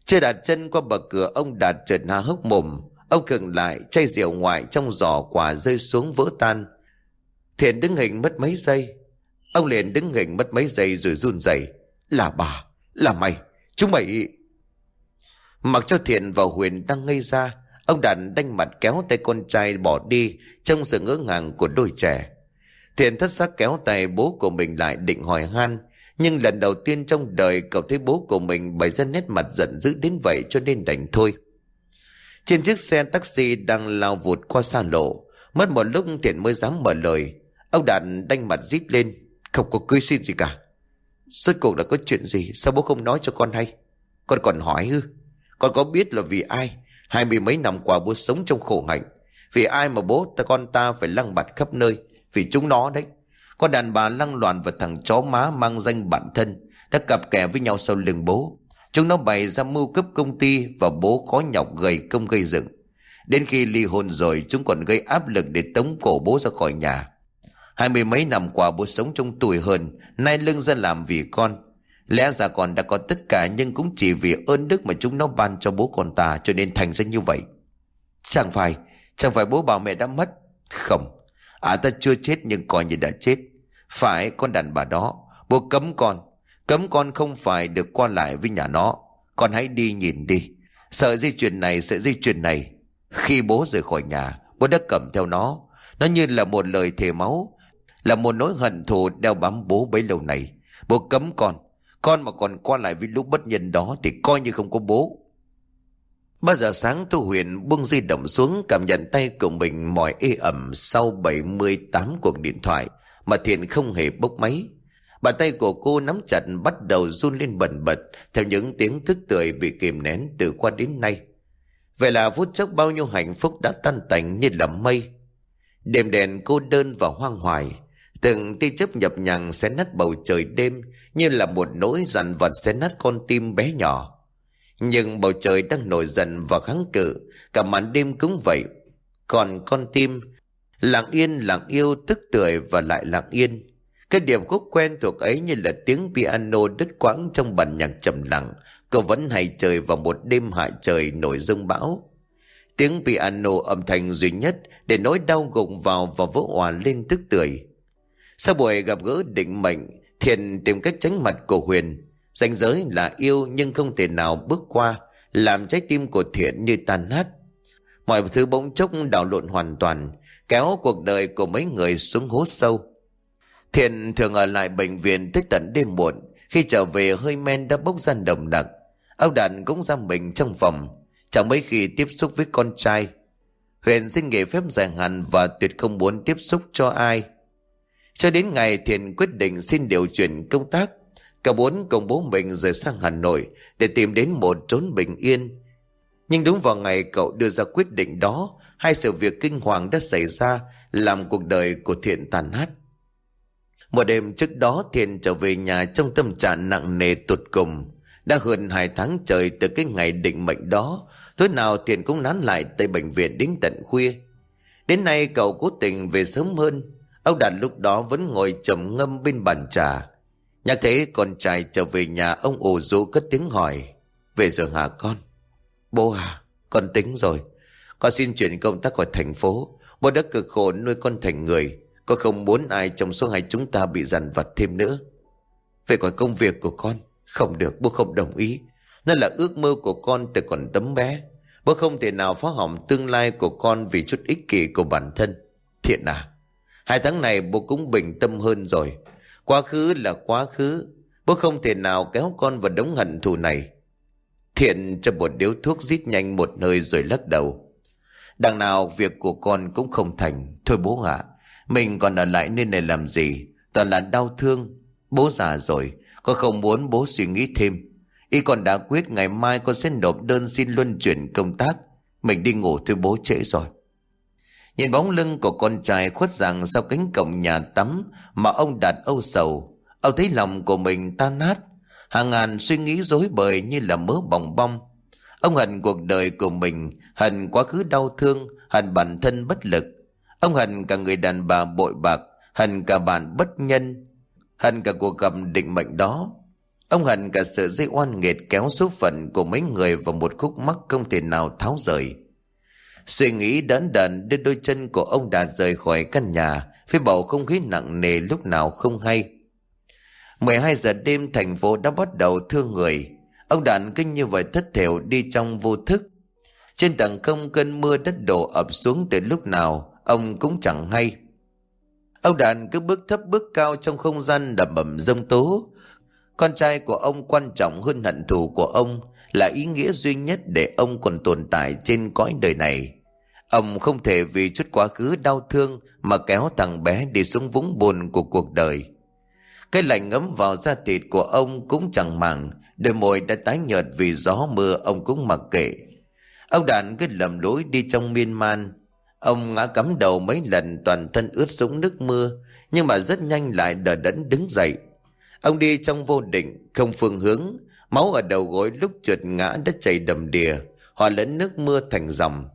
[SPEAKER 1] Chưa đặt chân qua bậc cửa ông Đạt trợn há hốc mồm. Ông cường lại, chai rượu ngoại trong giỏ quả rơi xuống vỡ tan. Thiện đứng hình mất mấy giây. Ông liền đứng hình mất mấy giây rồi run rẩy Là bà, là mày, chúng mày... Mặc cho Thiện và Huyền đang ngây ra, ông Đạt đanh mặt kéo tay con trai bỏ đi trong sự ngỡ ngàng của đôi trẻ. Thiện thất sắc kéo tay bố của mình lại định hỏi han, nhưng lần đầu tiên trong đời cậu thấy bố của mình bày ra nét mặt giận dữ đến vậy cho nên đành thôi. Trên chiếc xe taxi đang lao vụt qua xa lộ, mất một lúc Thiện mới dám mở lời. Ông Đạt đanh mặt rít lên, không có cưới xin gì cả. Suốt cuộc là có chuyện gì, sao bố không nói cho con hay? Con còn hỏi hư Con có biết là vì ai? Hai mươi mấy năm qua bố sống trong khổ hạnh. Vì ai mà bố ta con ta phải lăng bạt khắp nơi? Vì chúng nó đấy. Con đàn bà lăng loạn và thằng chó má mang danh bản thân đã cặp kè với nhau sau lưng bố. Chúng nó bày ra mưu cấp công ty và bố khó nhọc gầy công gây dựng. Đến khi ly hôn rồi chúng còn gây áp lực để tống cổ bố ra khỏi nhà. Hai mươi mấy năm qua bố sống trong tuổi hơn, nay lưng ra làm vì con. Lẽ ra con đã có tất cả nhưng cũng chỉ vì ơn đức mà chúng nó ban cho bố con ta cho nên thành ra như vậy. Chẳng phải, chẳng phải bố bảo mẹ đã mất. Không, à ta chưa chết nhưng coi như đã chết. Phải con đàn bà đó, bố cấm con, Cấm con không phải được qua lại với nhà nó. Con hãy đi nhìn đi. Sợ di chuyển này sẽ di chuyển này. Khi bố rời khỏi nhà Bố đã cầm theo nó. Nó như là một lời thề máu Là một nỗi hận thù đeo bám bố bấy lâu này. Bố cấm con. Con mà còn qua lại với lúc bất nhân đó Thì coi như không có bố. Ba giờ sáng Thu Huyền buông di động xuống Cảm nhận tay của mình mỏi ê ẩm Sau 78 cuộc điện thoại Mà Thiện không hề bốc máy Bàn tay của cô nắm chặt bắt đầu run lên bần bật theo những tiếng thức tươi bị kìm nén từ qua đến nay. Vậy là phút chốc bao nhiêu hạnh phúc đã tan tành như là mây. Đêm đèn cô đơn và hoang hoài. Từng tia chớp nhập nhằng xé nát bầu trời đêm như là một nỗi dằn vặt xé nát con tim bé nhỏ. Nhưng bầu trời đang nổi dần và kháng cự, cả màn đêm cũng vậy. Còn con tim, lặng yên lặng yêu tức tưởi và lại lặng yên cái điểm khúc quen thuộc ấy như là tiếng piano đứt quãng trong bản nhạc trầm lặng. Cậu vẫn hay trời vào một đêm hạ trời nổi rông bão. Tiếng piano âm thanh duy nhất để nỗi đau gụng vào và vỡ hòa lên tức tưởi. Sau buổi gặp gỡ định mệnh, Thiện tìm cách tránh mặt của Huyền. Ranh giới là yêu nhưng không thể nào bước qua, làm trái tim của Thiện như tan nát. Mọi thứ bỗng chốc đảo lộn hoàn toàn, kéo cuộc đời của mấy người xuống hố sâu. Thiện thường ở lại bệnh viện tới tận đêm muộn. Khi trở về hơi men đã bốc ra đồng đặc. Ông Đàn cũng ra mình trong phòng. Chẳng mấy khi tiếp xúc với con trai. Huyền xin nghỉ phép dài hạn và tuyệt không muốn tiếp xúc cho ai. Cho đến ngày Thiện quyết định xin điều chuyển công tác. Cả bốn công bố mình rời sang Hà Nội để tìm đến một trốn bình yên. Nhưng đúng vào ngày cậu đưa ra quyết định đó, hai sự việc kinh hoàng đã xảy ra làm cuộc đời của Thiện tàn nát. Một đêm trước đó Thiện trở về nhà trong tâm trạng nặng nề tụt cùng. Đã hơn hai tháng trời từ cái ngày định mệnh đó, tối nào Thiện cũng nán lại tại bệnh viện đến tận khuya. Đến nay cậu cố tình về sớm hơn, ông Đạt lúc đó vẫn ngồi trầm ngâm bên bàn trà. Nhắc thấy con trai trở về nhà ông ồ rũ cất tiếng hỏi, về giờ hả con? Bố à, con tính rồi. Con xin chuyển công tác khỏi thành phố. Bố đã cực khổ nuôi con thành người. Con không muốn ai trong số hai chúng ta bị dằn vặt thêm nữa. Về còn công việc của con, không được, bố không đồng ý. Nó là ước mơ của con từ còn tấm bé. Bố không thể nào phá hỏng tương lai của con vì chút ích kỷ của bản thân. Thiện à, hai tháng này bố cũng bình tâm hơn rồi. Quá khứ là quá khứ. Bố không thể nào kéo con vào đống hận thù này. Thiện cho một điếu thuốc rít nhanh một nơi rồi lắc đầu. Đằng nào việc của con cũng không thành. Thôi bố ạ, mình còn ở lại nơi này làm gì? Toàn là đau thương. Bố già rồi, con không muốn bố suy nghĩ thêm. Y còn đã quyết ngày mai con sẽ nộp đơn xin luân chuyển công tác. Mình đi ngủ thôi bố trễ rồi. Nhìn bóng lưng của con trai khuất rằng sau cánh cổng nhà tắm mà ông đặt âu sầu. Ông thấy lòng của mình tan nát. Hàng ngàn suy nghĩ rối bời như là mớ bòng bong. Ông hận cuộc đời của mình, hận quá khứ đau thương, hận bản thân bất lực. Ông hận cả người đàn bà bội bạc, hận cả bản bất nhân, hận cả cuộc gặp định mệnh đó. Ông hận cả sự dây oan nghiệt kéo số phận của mấy người vào một khúc mắc không thể nào tháo rời. Suy nghĩ đấn đần đưa đôi chân của ông Đạt rời khỏi căn nhà, với bầu không khí nặng nề lúc nào không hay. 12 giờ đêm thành phố đã bắt đầu thương người. Ông Đạn kinh như vậy thất thểu đi trong vô thức. Trên tầng không cơn mưa đất đổ ập xuống từ lúc nào, ông cũng chẳng hay. Ông Đạn cứ bước thấp bước cao trong không gian đầm ẩm rông tố. Con trai của ông quan trọng hơn hận thù của ông là ý nghĩa duy nhất để ông còn tồn tại trên cõi đời này. Ông không thể vì chút quá khứ đau thương mà kéo thằng bé đi xuống vũng buồn của cuộc đời. Cái lạnh ngấm vào da thịt của ông cũng chẳng màng, đôi môi đã tái nhợt vì gió mưa ông cũng mặc kệ. Ông đàn cứ lầm lối đi trong miên man. Ông ngã cắm đầu mấy lần toàn thân ướt sũng nước mưa, nhưng mà rất nhanh lại đờ đẫn đứng dậy. Ông đi trong vô định, không phương hướng, máu ở đầu gối lúc trượt ngã đã chảy đầm đìa, hòa lẫn nước mưa thành dòng.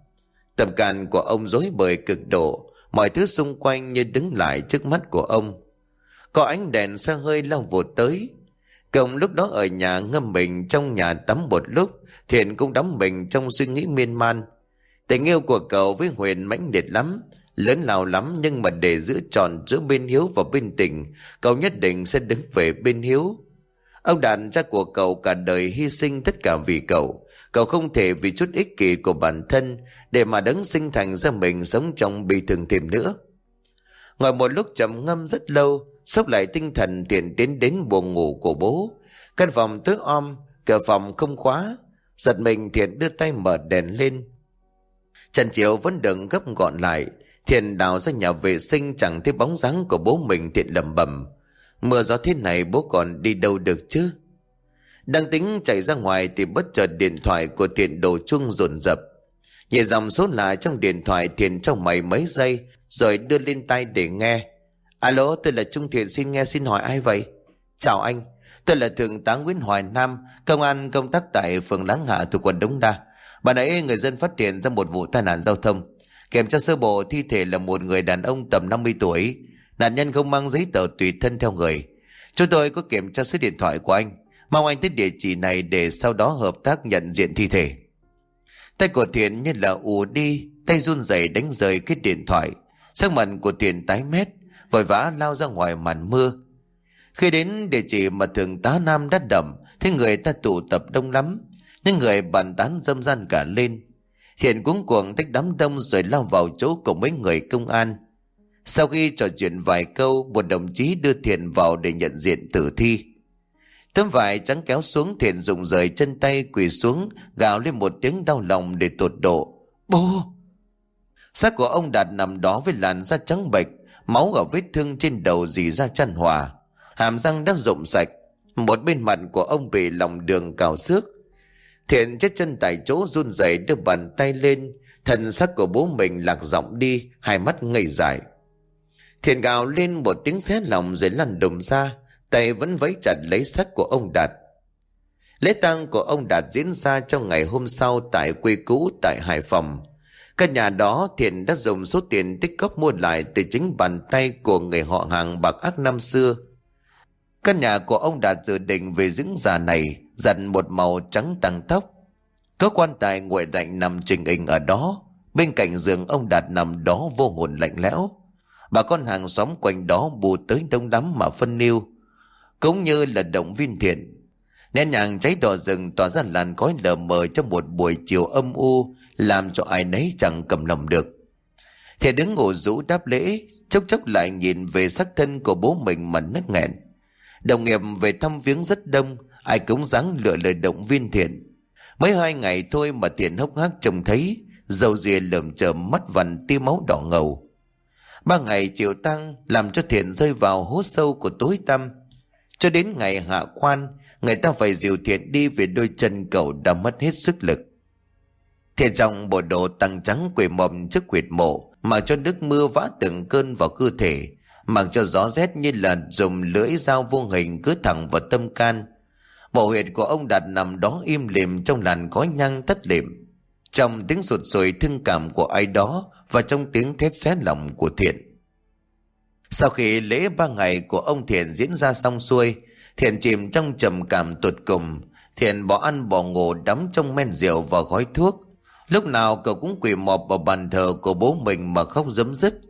[SPEAKER 1] Tầm càn của ông dối bời cực độ, mọi thứ xung quanh như đứng lại trước mắt của ông. Có ánh đèn xe hơi lao vụt tới. Cộng lúc đó ở nhà ngâm mình trong nhà tắm một lúc, Thiện cũng đắm mình trong suy nghĩ miên man. Tình yêu của cậu với Huyền mãnh liệt lắm, lớn lao lắm nhưng mà để giữ tròn giữa bên hiếu và bên tình, cậu nhất định sẽ đứng về bên hiếu. Ông đàn cha của cậu cả đời hy sinh tất cả vì cậu. Cậu không thể vì chút ích kỷ của bản thân để mà đấng sinh thành ra mình sống trong bi thường thêm nữa. Ngồi một lúc trầm ngâm rất lâu, Sốc lại tinh thần tiền tiến đến buồng ngủ của bố. Căn phòng tối om, cửa phòng không khóa. Giật mình Thiện đưa tay mở đèn lên. Trần Chiếu vẫn đừng gấp gọn lại. Thiện đào ra nhà vệ sinh chẳng thấy bóng dáng của bố mình Thiện lầm bầm. Mưa gió thế này bố còn đi đâu được chứ? Đang tính chạy ra ngoài thì bất chợt điện thoại của Thiện đổ chuông rồn rập. Nhìn dòng số lạ trong điện thoại Thiện trong mày mấy giây rồi đưa lên tay để nghe. Alo, tôi là Trung Thiện xin nghe xin hỏi ai vậy? Chào anh, tôi là Thượng tá Nguyễn Hoài Nam, công an công tác tại phường Láng Hạ thuộc quận Đống Đa. Bà nãy người dân phát hiện ra một vụ tai nạn giao thông. Kiểm tra sơ bộ thi thể là một người đàn ông tầm 50 tuổi. Nạn nhân không mang giấy tờ tùy thân theo người. Chúng tôi có kiểm tra số điện thoại của anh. Mong anh tới địa chỉ này để sau đó hợp tác nhận diện thi thể. Tay của Thiện như là ù đi, tay run rẩy đánh rời cái điện thoại. Sắc mặt của Thiện tái mét, vội vã lao ra ngoài màn mưa. Khi đến địa chỉ mà thường tá Nam đã đậm, thấy người ta tụ tập đông lắm, những người bàn tán dâm gian cả lên. Thiện cuống cuồng tách đám đông rồi lao vào chỗ của mấy người công an. Sau khi trò chuyện vài câu, một đồng chí đưa Thiện vào để nhận diện tử thi. Tấm vải trắng kéo xuống Thiện dùng rời chân tay quỳ xuống, gào lên một tiếng đau lòng để tột độ. Bố! Xác của ông Đạt nằm đó với làn da trắng bệch, máu ở vết thương trên đầu dì ra chăn hòa hàm răng đã rụng sạch Một bên mặt của ông bị lòng đường cào xước. Thiện chết chân tại chỗ run rẩy đưa bàn tay lên. Thần sắc của bố mình lạc giọng đi, hai mắt ngây dại. Thiện gào lên một tiếng xé lòng rồi lăn đùng ra, tay vẫn vẫy chặt lấy sắt của ông Đạt. Lễ tang của ông Đạt diễn ra trong ngày hôm sau tại quê cũ tại Hải Phòng. Căn nhà đó Thiện đã dùng số tiền tích cóp mua lại từ chính bàn tay của người họ hàng bạc ác năm xưa. Căn nhà của ông Đạt dự định về dưỡng già này, dặn một màu trắng tăng tóc. Có quan tài nguội lạnh nằm trình hình ở đó. Bên cạnh giường ông Đạt nằm đó vô hồn lạnh lẽo. Bà con hàng xóm quanh đó bù tới đông lắm mà phân niu. Cũng như là động viên thiện Nén nhàng cháy đỏ rừng tỏa ra làn khói lờ mờ trong một buổi chiều âm u, làm cho ai nấy chẳng cầm lòng được. Thiện đứng ngủ rũ đáp lễ, chốc chốc lại nhìn về sắc thân của bố mình mà nức nghẹn. Đồng nghiệp về thăm viếng rất đông, ai cũng dáng lựa lời động viên thiện. Mấy hai ngày thôi mà thiện hốc hác trông thấy, dầu dìa lởm chởm mắt vằn tia máu đỏ ngầu. Ba ngày chiều tăng làm cho thiện rơi vào hố sâu của tối tăm. Cho đến ngày hạ quan, Người ta phải dìu thiện đi vì đôi chân cậu đã mất hết sức lực. Thiện dòng bộ đồ tăng trắng quỷ mồm trước quyệt mộ, mặc cho nước mưa vã từng cơn vào cơ thể, mặc cho gió rét như là dùng lưỡi dao vô hình cứ thẳng vào tâm can. Bộ huyệt của ông Đạt nằm đó im lìm trong làn khói nhang thất liệm. Trong tiếng sụt sùi thương cảm của ai đó và trong tiếng thét xé lòng của Thiện. Sau khi lễ ba ngày của ông Thiện diễn ra xong xuôi, Thiện chìm trong trầm cảm tụt cùng. Thiện bỏ ăn bỏ ngủ đắm trong men rượu và gói thuốc. Lúc nào cậu cũng quỳ mọp vào bàn thờ của bố mình mà khóc dấm dứt.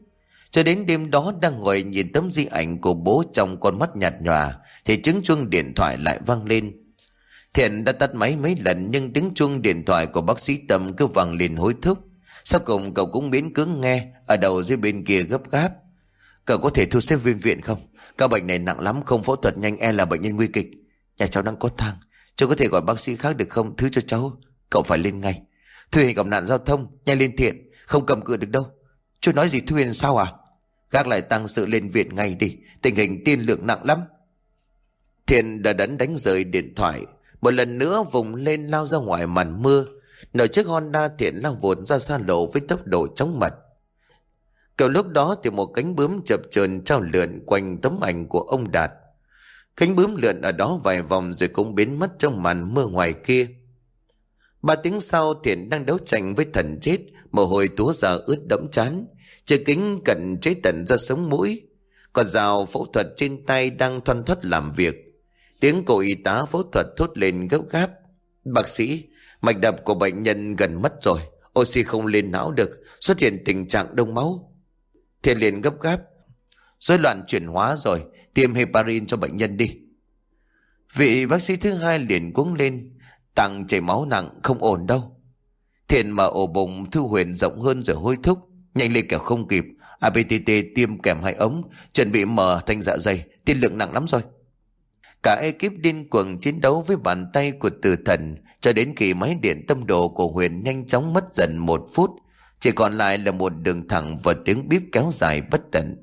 [SPEAKER 1] Cho đến đêm đó đang ngồi nhìn tấm di ảnh của bố trong con mắt nhạt nhòa Thì tiếng chuông điện thoại lại vang lên. Thiện đã tắt máy mấy lần nhưng tiếng chuông điện thoại của bác sĩ Tâm cứ vang lên hối thúc. Sau cùng cậu cũng biến cứng nghe Ở đầu dưới bên kia gấp gáp. Cậu có thể thu xếp viên viện không? Các bệnh này nặng lắm, không phẫu thuật nhanh e là bệnh nhân nguy kịch. Nhà cháu đang có thang. Cháu có thể gọi bác sĩ khác được không? Thứ cho cháu. Cậu phải lên ngay. Thư Huyền gặp nạn giao thông, Nhanh lên thiện. Không cầm cự được đâu. Chú nói gì Thư Huyền sao à? Gác lại tăng sự lên viện ngay đi. Tình hình tiên lượng nặng lắm. Thiện đã đấn đánh rời điện thoại. Một lần nữa vùng lên lao ra ngoài màn mưa. Nở chiếc Honda thiện lao vụt ra xa lộ với tốc độ chóng mặt. Cậu lúc đó thì một cánh bướm chập chờn trao lượn quanh tấm ảnh của ông Đạt. Cánh bướm lượn ở đó vài vòng rồi cũng biến mất trong màn mưa ngoài kia. Ba tiếng sau Thiện đang đấu tranh với thần chết, mồ hôi túa ra ướt đẫm chán, chờ kính cận chế tận ra sống mũi. Còn rào phẫu thuật trên tay đang thoăn thoắt làm việc. Tiếng cổ y tá phẫu thuật thốt lên gấp gáp. Bác sĩ, mạch đập của bệnh nhân gần mất rồi, oxy không lên não được, xuất hiện tình trạng đông máu. Thiện liền gấp gáp. Rối loạn chuyển hóa rồi, tiêm heparin cho bệnh nhân đi. Vị bác sĩ thứ hai liền cuống lên, tặng chảy máu nặng không ổn đâu. Thiện mở ổ bụng thư huyền rộng hơn rồi hối thúc, nhanh lên kẻo không kịp. APTT tiêm kèm hai ống, chuẩn bị mở thanh dạ dày, tiên lượng nặng lắm rồi. Cả ekip điên cuồng chiến đấu với bàn tay của tử thần cho đến khi máy điện tâm đồ của Huyền nhanh chóng mất dần một phút chỉ còn lại là một đường thẳng và tiếng bíp kéo dài bất tận.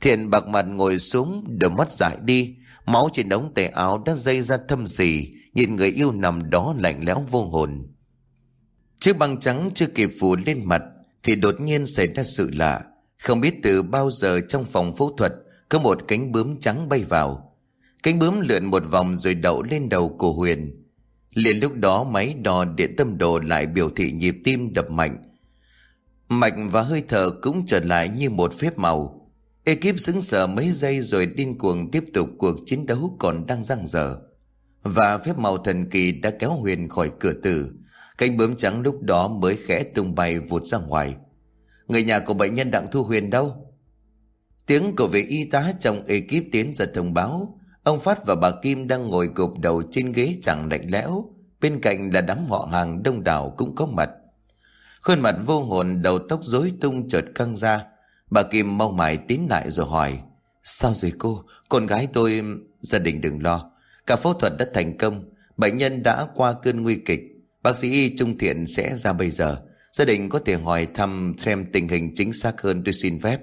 [SPEAKER 1] Thiện bạc mặt ngồi xuống, đôi mắt dại đi, máu trên đống tề áo đã dây ra thâm sì nhìn người yêu nằm đó lạnh lẽo vô hồn. Chiếc băng trắng chưa kịp phủ lên mặt, thì đột nhiên xảy ra sự lạ. Không biết từ bao giờ trong phòng phẫu thuật có một cánh bướm trắng bay vào. Cánh bướm lượn một vòng rồi đậu lên đầu của Huyền. Liền lúc đó máy đo điện tâm đồ lại biểu thị nhịp tim đập mạnh, Mạch và hơi thở cũng trở lại như một phép màu. Ekip xứng sở mấy giây rồi điên cuồng tiếp tục cuộc chiến đấu còn đang răng dở. Và phép màu thần kỳ đã kéo Huyền khỏi cửa tử. Cánh bướm trắng lúc đó mới khẽ tung bay vụt ra ngoài. Người nhà của bệnh nhân Đặng Thu Huyền đâu? Tiếng của vị y tá trong ekip tiến ra thông báo. Ông Phát và bà Kim đang ngồi gục đầu trên ghế chẳng lạnh lẽo. Bên cạnh là đám họ hàng đông đảo cũng có mặt. Khuôn mặt vô hồn đầu tóc rối tung chợt căng ra. Bà Kim mau mải tín lại rồi hỏi. Sao rồi cô? Con gái tôi... Gia đình đừng lo. Cả phẫu thuật đã thành công. Bệnh nhân đã qua cơn nguy kịch. Bác sĩ Trung Thiện sẽ ra bây giờ. Gia đình có thể hỏi thăm xem tình hình chính xác hơn tôi xin phép.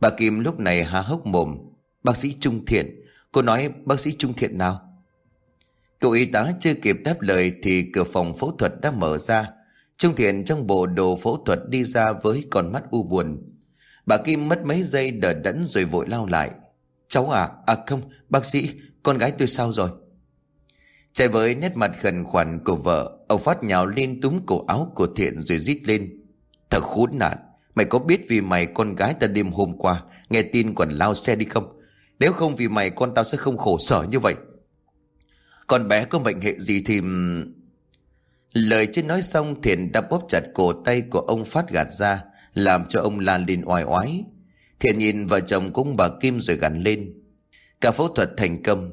[SPEAKER 1] Bà Kim lúc này há hốc mồm. Bác sĩ Trung Thiện, Cô nói bác sĩ Trung Thiện nào? Cậu y tá chưa kịp đáp lời thì cửa phòng phẫu thuật đã mở ra. Trung Thiện trong bộ đồ phẫu thuật đi ra với con mắt u buồn. Bà Kim mất mấy giây đờ đẫn rồi vội lao lại. Cháu à, à không, bác sĩ, con gái tôi sao rồi? Chạy với nét mặt khẩn khoản của vợ, ông Phát nhào lên túm cổ áo của Thiện rồi rít lên. Thật khốn nạn, mày có biết vì mày con gái ta đêm hôm qua, nghe tin còn lao xe đi không? Nếu không vì mày con tao sẽ không khổ sở như vậy. Con bé có bệnh hệ gì thì... Lời chưa nói xong Thiện đã bóp chặt cổ tay của ông Phát gạt ra, làm cho ông lan lên oai oái. Thiện nhìn vợ chồng cũng bà Kim rồi gắn lên. Cả phẫu thuật thành công,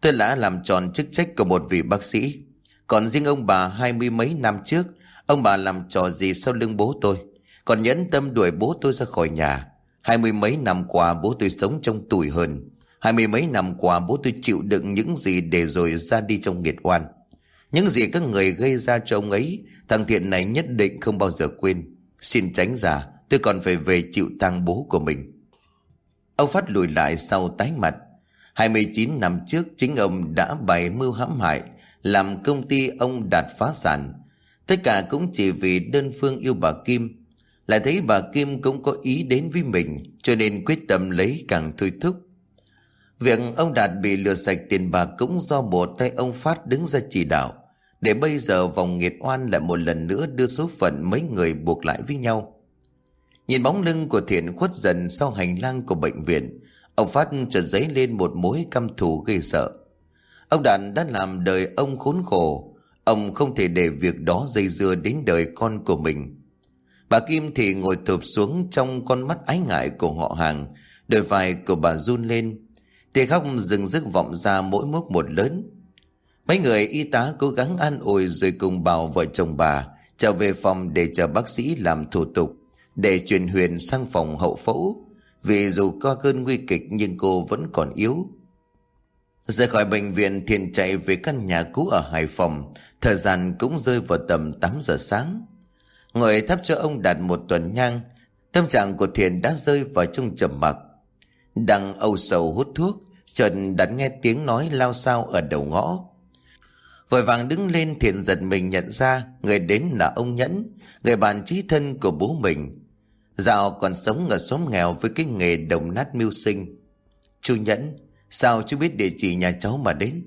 [SPEAKER 1] tôi đã làm tròn chức trách của một vị bác sĩ. Còn riêng ông bà hai mươi mấy năm trước, ông bà làm trò gì sau lưng bố tôi. Còn nhẫn tâm đuổi bố tôi ra khỏi nhà. Hai mươi mấy năm qua bố tôi sống trong tủi hơn. Hai mươi mấy năm qua bố tôi chịu đựng những gì để rồi ra đi trong nghiệt oan. Những gì các người gây ra cho ông ấy, thằng Thiện này nhất định không bao giờ quên. Xin tránh ra, tôi còn phải về chịu tang bố của mình. Ông Phát lùi lại sau tái mặt. 29 năm trước chính ông đã bày mưu hãm hại, làm công ty ông đạt phá sản. Tất cả cũng chỉ vì đơn phương yêu bà Kim. Lại thấy bà Kim cũng có ý đến với mình, cho nên quyết tâm lấy càng thôi thúc. Việc ông Đạt bị lừa sạch tiền bạc cũng do một tay ông Phát đứng ra chỉ đạo. Để bây giờ vòng nghiệt oan lại một lần nữa đưa số phận mấy người buộc lại với nhau. Nhìn bóng lưng của Thiện khuất dần sau hành lang của bệnh viện, ông Phát chợt giấy lên một mối căm thù ghê sợ. Ông Đàn đã làm đời ông khốn khổ, ông không thể để việc đó dây dưa đến đời con của mình. Bà Kim thì ngồi thụp xuống trong con mắt ái ngại của họ hàng, đôi vai của bà run lên, Tiếng khóc rừng rức vọng ra mỗi mốc một lớn. Mấy người y tá cố gắng an ủi rồi cùng bảo vợ chồng bà trở về phòng để chờ bác sĩ làm thủ tục để chuyển Huyền sang phòng hậu phẫu vì dù có cơn nguy kịch nhưng cô vẫn còn yếu. Rời khỏi bệnh viện Thiện chạy về căn nhà cũ ở Hải Phòng Thời gian cũng rơi vào tầm 8 giờ sáng Ngồi thắp cho ông đạt một tuần nhang Tâm trạng của Thiện đã rơi vào trong trầm mặc đang âu sầu hút thuốc, chợt đặt nghe tiếng nói lao sao ở đầu ngõ. Vội vàng đứng lên thiện giật mình nhận ra người đến là ông Nhẫn, người bạn trí thân của bố mình. Dạo còn sống ở xóm nghèo với cái nghề đồng nát mưu sinh. Chú Nhẫn, sao chú biết địa chỉ nhà cháu mà đến?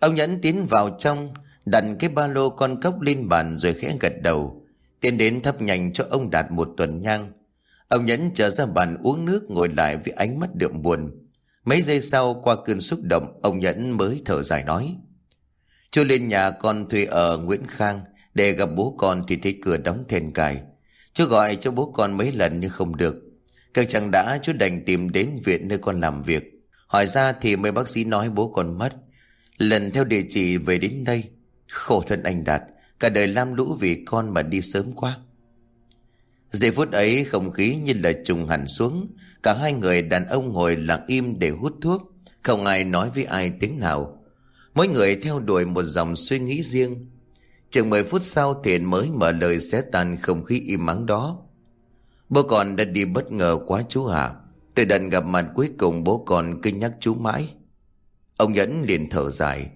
[SPEAKER 1] Ông Nhẫn tiến vào trong, đặt cái ba lô con cốc lên bàn rồi khẽ gật đầu. Tiến đến thắp nhành cho ông Đạt một tuần nhang. Ông Nhẫn trở ra bàn uống nước ngồi lại với ánh mắt đượm buồn. Mấy giây sau qua cơn xúc động, ông Nhẫn mới thở dài nói. Chú lên nhà con thuê ở Nguyễn Khang, để gặp bố con thì thấy cửa đóng then cài. Chú gọi cho bố con mấy lần nhưng không được. Càng chẳng đã chú đành tìm đến viện nơi con làm việc. Hỏi ra thì mấy bác sĩ nói bố con mất. Lần theo địa chỉ về đến đây. Khổ thân anh Đạt, cả đời lam lũ vì con mà đi sớm quá. Giây phút ấy không khí như là trùng hẳn xuống Cả hai người đàn ông ngồi lặng im để hút thuốc Không ai nói với ai tiếng nào Mỗi người theo đuổi một dòng suy nghĩ riêng. Chừng 10 phút sau Thiện mới mở lời xé tan không khí im mắng đó. Bố con đã đi bất ngờ quá chú hả Từ đần gặp mặt cuối cùng bố con kinh nhắc chú mãi. Ông Nhẫn liền thở dài.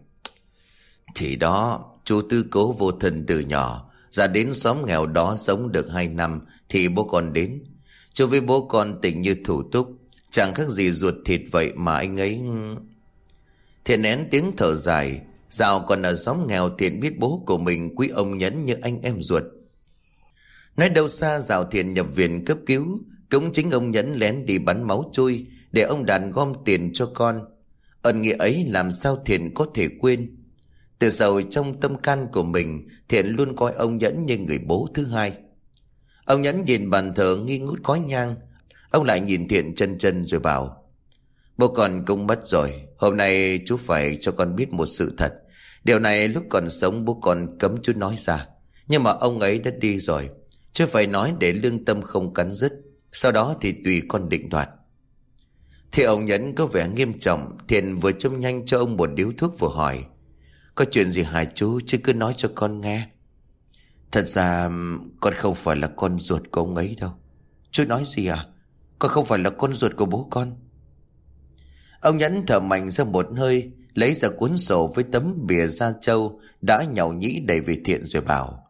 [SPEAKER 1] Thì đó Chú tư cố vô thần từ nhỏ. Ra đến xóm nghèo đó sống được hai năm thì bố con đến. Chú với bố con tình như thủ túc, chẳng khác gì ruột thịt vậy mà anh ấy... Thiện nén tiếng thở dài, Dạo còn ở xóm nghèo Thiện biết bố của mình quý ông nhấn như anh em ruột. Nói đâu xa Dạo Thiện nhập viện cấp cứu, cũng chính ông nhấn lén đi bắn máu chui để ông đàn gom tiền cho con. Ân nghĩa ấy làm sao Thiện có thể quên. Từ sâu trong tâm can của mình, Thiện luôn coi ông nhẫn như người bố thứ hai. Ông nhẫn nhìn bàn thờ nghi ngút khói nhang. Ông lại nhìn thiện chân chân rồi bảo. Bố con cũng mất rồi. Hôm nay chú phải cho con biết một sự thật. Điều này lúc còn sống bố con cấm chú nói ra. Nhưng mà ông ấy đã đi rồi. Chú phải nói để lương tâm không cắn dứt. Sau đó thì tùy con định đoạt. Thì ông Nhẫn có vẻ nghiêm trọng. Thiện vừa châm nhanh cho ông một điếu thuốc vừa hỏi. Có chuyện gì hả chú chứ cứ nói cho con nghe. Thật ra con không phải là con ruột của ông ấy đâu Chú nói gì à Con không phải là con ruột của bố con Ông Nhẫn thở mạnh ra một hơi, lấy ra cuốn sổ với tấm bìa da trâu đã nhàu nhĩ đầy về thiện rồi bảo.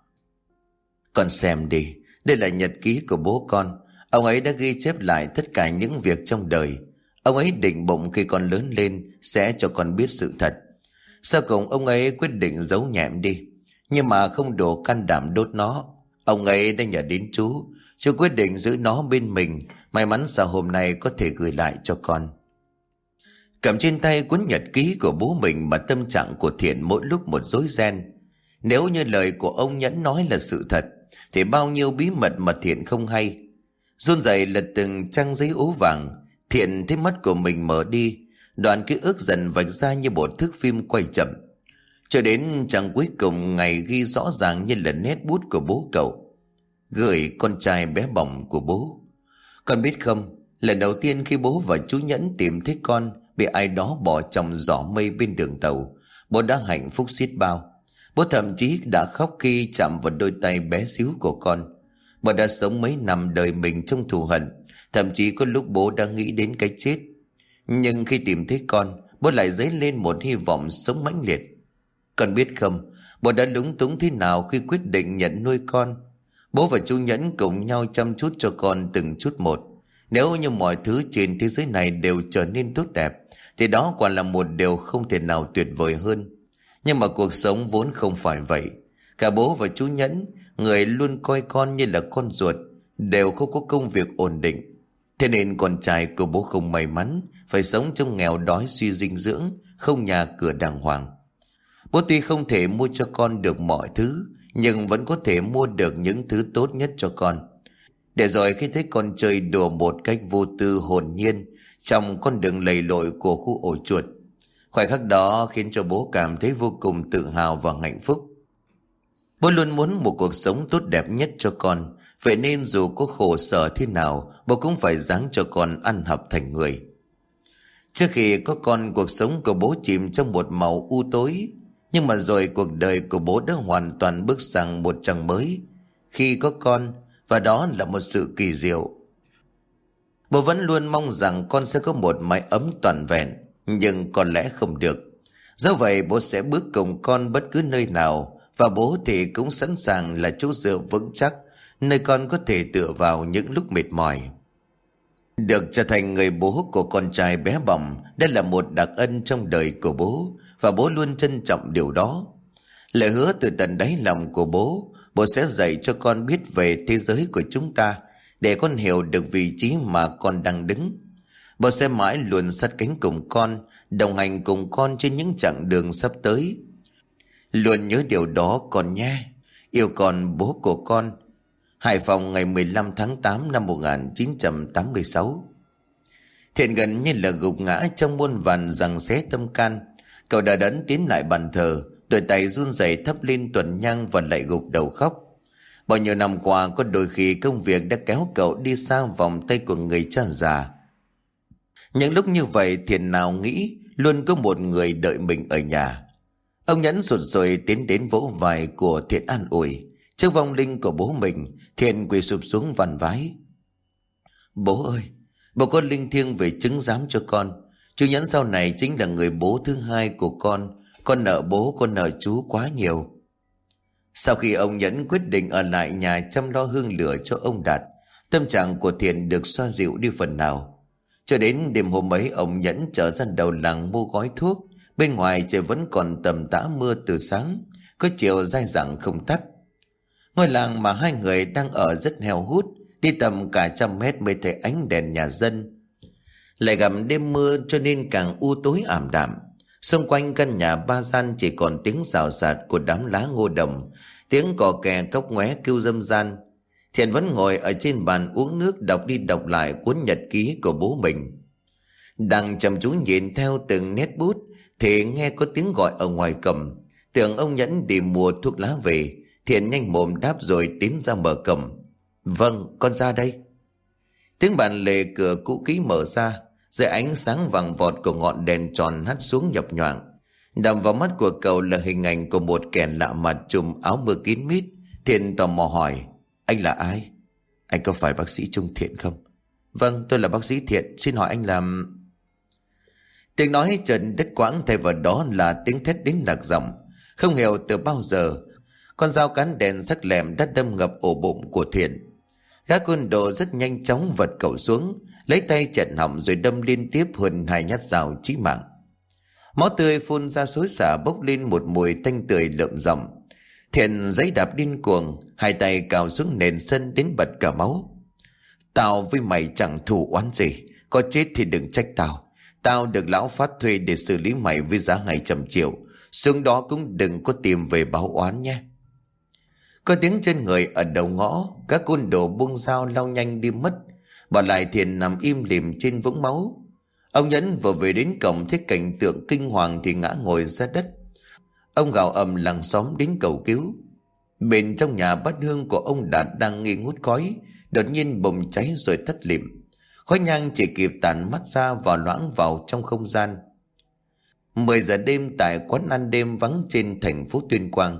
[SPEAKER 1] Con xem đi, đây là nhật ký của bố con. Ông ấy đã ghi chép lại tất cả những việc trong đời. Ông ấy định bụng khi con lớn lên sẽ cho con biết sự thật. Sau cùng ông ấy quyết định giấu nhẹm đi. Nhưng mà không đủ can đảm đốt nó. Ông ấy đã nhờ đến chú. Chú quyết định giữ nó bên mình. May mắn sao hôm nay có thể gửi lại cho con. Cầm trên tay cuốn nhật ký của bố mình mà tâm trạng của Thiện mỗi lúc một rối ren. Nếu như lời của ông Nhẫn nói là sự thật, thì bao nhiêu bí mật mà Thiện không hay. run rẩy lật từng trang giấy ố vàng, Thiện thấy mắt của mình mở đi, đoạn ký ức dần vạch ra như bộ thước phim quay chậm. Cho đến trang cuối cùng ngày ghi rõ ràng như là nét bút của bố cậu. Gửi con trai bé bỏng của bố. Con biết không, lần đầu tiên khi bố và chú Nhẫn tìm thấy con, bị ai đó bỏ trong giỏ mây bên đường tàu. Bố đã hạnh phúc xiết bao. Bố thậm chí đã khóc khi chạm vào đôi tay bé xíu của con. Bố đã sống mấy năm đời mình trong thù hận. Thậm chí có lúc bố đã nghĩ đến cái chết. Nhưng khi tìm thấy con, bố lại dấy lên một hy vọng sống mãnh liệt. Con biết không, bố đã lúng túng thế nào khi quyết định nhận nuôi con. Bố và chú Nhẫn cùng nhau chăm chút cho con từng chút một. Nếu như mọi thứ trên thế giới này đều trở nên tốt đẹp, thì đó quả là một điều không thể nào tuyệt vời hơn. Nhưng mà cuộc sống vốn không phải vậy. Cả bố và chú Nhẫn, người luôn coi con như là con ruột, đều không có công việc ổn định. Thế nên con trai của bố không may mắn, phải sống trong nghèo đói suy dinh dưỡng, không nhà cửa đàng hoàng. Bố tuy không thể mua cho con được mọi thứ, nhưng vẫn có thể mua được những thứ tốt nhất cho con. Để rồi khi thấy con chơi đùa một cách vô tư hồn nhiên, trong con đường lầy lội của khu ổ chuột. Khoảnh khắc đó khiến cho bố cảm thấy vô cùng tự hào và hạnh phúc. Bố luôn muốn một cuộc sống tốt đẹp nhất cho con, vậy nên dù có khổ sở thế nào, bố cũng phải dáng cho con ăn học thành người. Trước khi có con, cuộc sống của bố chìm trong một màu u tối, nhưng mà rồi cuộc đời của bố đã hoàn toàn bước sang một trang mới. Khi có con, và đó là một sự kỳ diệu. Bố vẫn luôn mong rằng con sẽ có một mái ấm toàn vẹn, nhưng có lẽ không được. Do vậy bố sẽ bước cùng con bất cứ nơi nào, và bố thì cũng sẵn sàng là chỗ dựa vững chắc, nơi con có thể tựa vào những lúc mệt mỏi. Được trở thành người bố của con trai bé bỏng, đây là một đặc ân trong đời của bố, và bố luôn trân trọng điều đó. Lời hứa từ tận đáy lòng của bố, bố sẽ dạy cho con biết về thế giới của chúng ta, để con hiểu được vị trí mà con đang đứng. Bố sẽ mãi luôn sát cánh cùng con, đồng hành cùng con trên những chặng đường sắp tới. Luôn nhớ điều đó con nhé. Yêu con bố của con. Hải Phòng ngày 15 tháng 8 năm 1986. Thiện gần như là gục ngã trong muôn vàn rằng xé tâm can. Cậu đã đấn tiến lại bàn thờ, đôi tay run rẩy thấp lên tuần nhang và lại gục đầu khóc. Bao nhiêu năm qua có đôi khi công việc đã kéo cậu đi xa vòng tay của người cha già. Những lúc như vậy thiện nào nghĩ luôn có một người đợi mình ở nhà. Ông nhẫn sụt rồi tiến đến vỗ vai của thiện an ủi. Trước vong linh của bố mình, thiện quỳ sụp xuống vằn vái. Bố ơi, bố có linh thiêng về chứng giám cho con. Chú nhẫn sau này chính là người bố thứ hai của con. Con nợ bố, con nợ chú quá nhiều. Sau khi ông Nhẫn quyết định ở lại nhà chăm lo hương lửa cho ông Đạt, tâm trạng của Thiện được xoa dịu đi phần nào. Cho đến đêm hôm ấy ông Nhẫn trở ra đầu làng mua gói thuốc, bên ngoài trời vẫn còn tầm tã mưa từ sáng, có chiều dai dẳng không tắt. Ngôi làng mà hai người đang ở rất heo hút, đi tầm cả trăm mét mới thấy ánh đèn nhà dân. Lại gặp đêm mưa cho nên càng u tối ảm đạm. Xung quanh căn nhà ba gian chỉ còn tiếng xào xạc của đám lá ngô đồng, tiếng cò kè cốc ngoé kêu dâm gian. Thiện vẫn ngồi ở trên bàn uống nước đọc đi đọc lại cuốn nhật ký của bố mình. Đang chăm chú nhìn theo từng nét bút thì nghe có tiếng gọi ở ngoài cầm. Tưởng ông Nhẫn đi mua thuốc lá về. Thiện nhanh mồm đáp rồi tiến ra mở cầm. Vâng, con ra đây. Tiếng bàn lề cửa cũ kỹ mở ra. Dưới ánh sáng vàng vọt của ngọn đèn tròn hắt xuống nhập nhoạng Đầm vào mắt của cậu là hình ảnh của một kẻ lạ mặt trùm áo mưa kín mít Thiện tò mò hỏi, Anh là ai? Anh có phải bác sĩ Trung Thiện không? Vâng tôi là bác sĩ Thiện, Xin hỏi anh làm... Tiếng nói trần đất quãng, thay vào đó là tiếng thét đến lạc giọng Không hiểu từ bao giờ, Con dao cán đèn sắc lẹm đã đâm ngập ổ bụng của Thiện Gã côn đồ rất nhanh chóng vật cậu xuống Lấy tay chặn hỏng rồi đâm liên tiếp hơn hai nhát dao chí mạng. Máu tươi phun ra xối xả bốc lên một mùi tanh tươi lợm rầm Thiện giấy đạp điên cuồng, Hai tay cào xuống nền sân đến bật cả máu. Tao với mày chẳng thù oán gì, Có chết thì đừng trách tao. Tao được lão phát thuê để xử lý mày với giá ngày trăm triệu, Xuống đó cũng đừng có tìm về báo oán nhé. Có tiếng trên người ở đầu ngõ, Các côn đồ buông dao lao nhanh đi mất. Bà lại thiền nằm im lìm trên vũng máu. Ông Nhẫn vừa về đến cổng thấy cảnh tượng kinh hoàng thì ngã ngồi ra đất. Ông gào ầm làng xóm đến cầu cứu. Bên trong nhà bát hương của ông Đạt đang nghi ngút khói, Đột nhiên bùng cháy rồi thất lịm. Khói nhang chỉ kịp tàn mắt ra và loãng vào trong không gian. 10 giờ đêm tại quán ăn đêm vắng trên thành phố Tuyên Quang.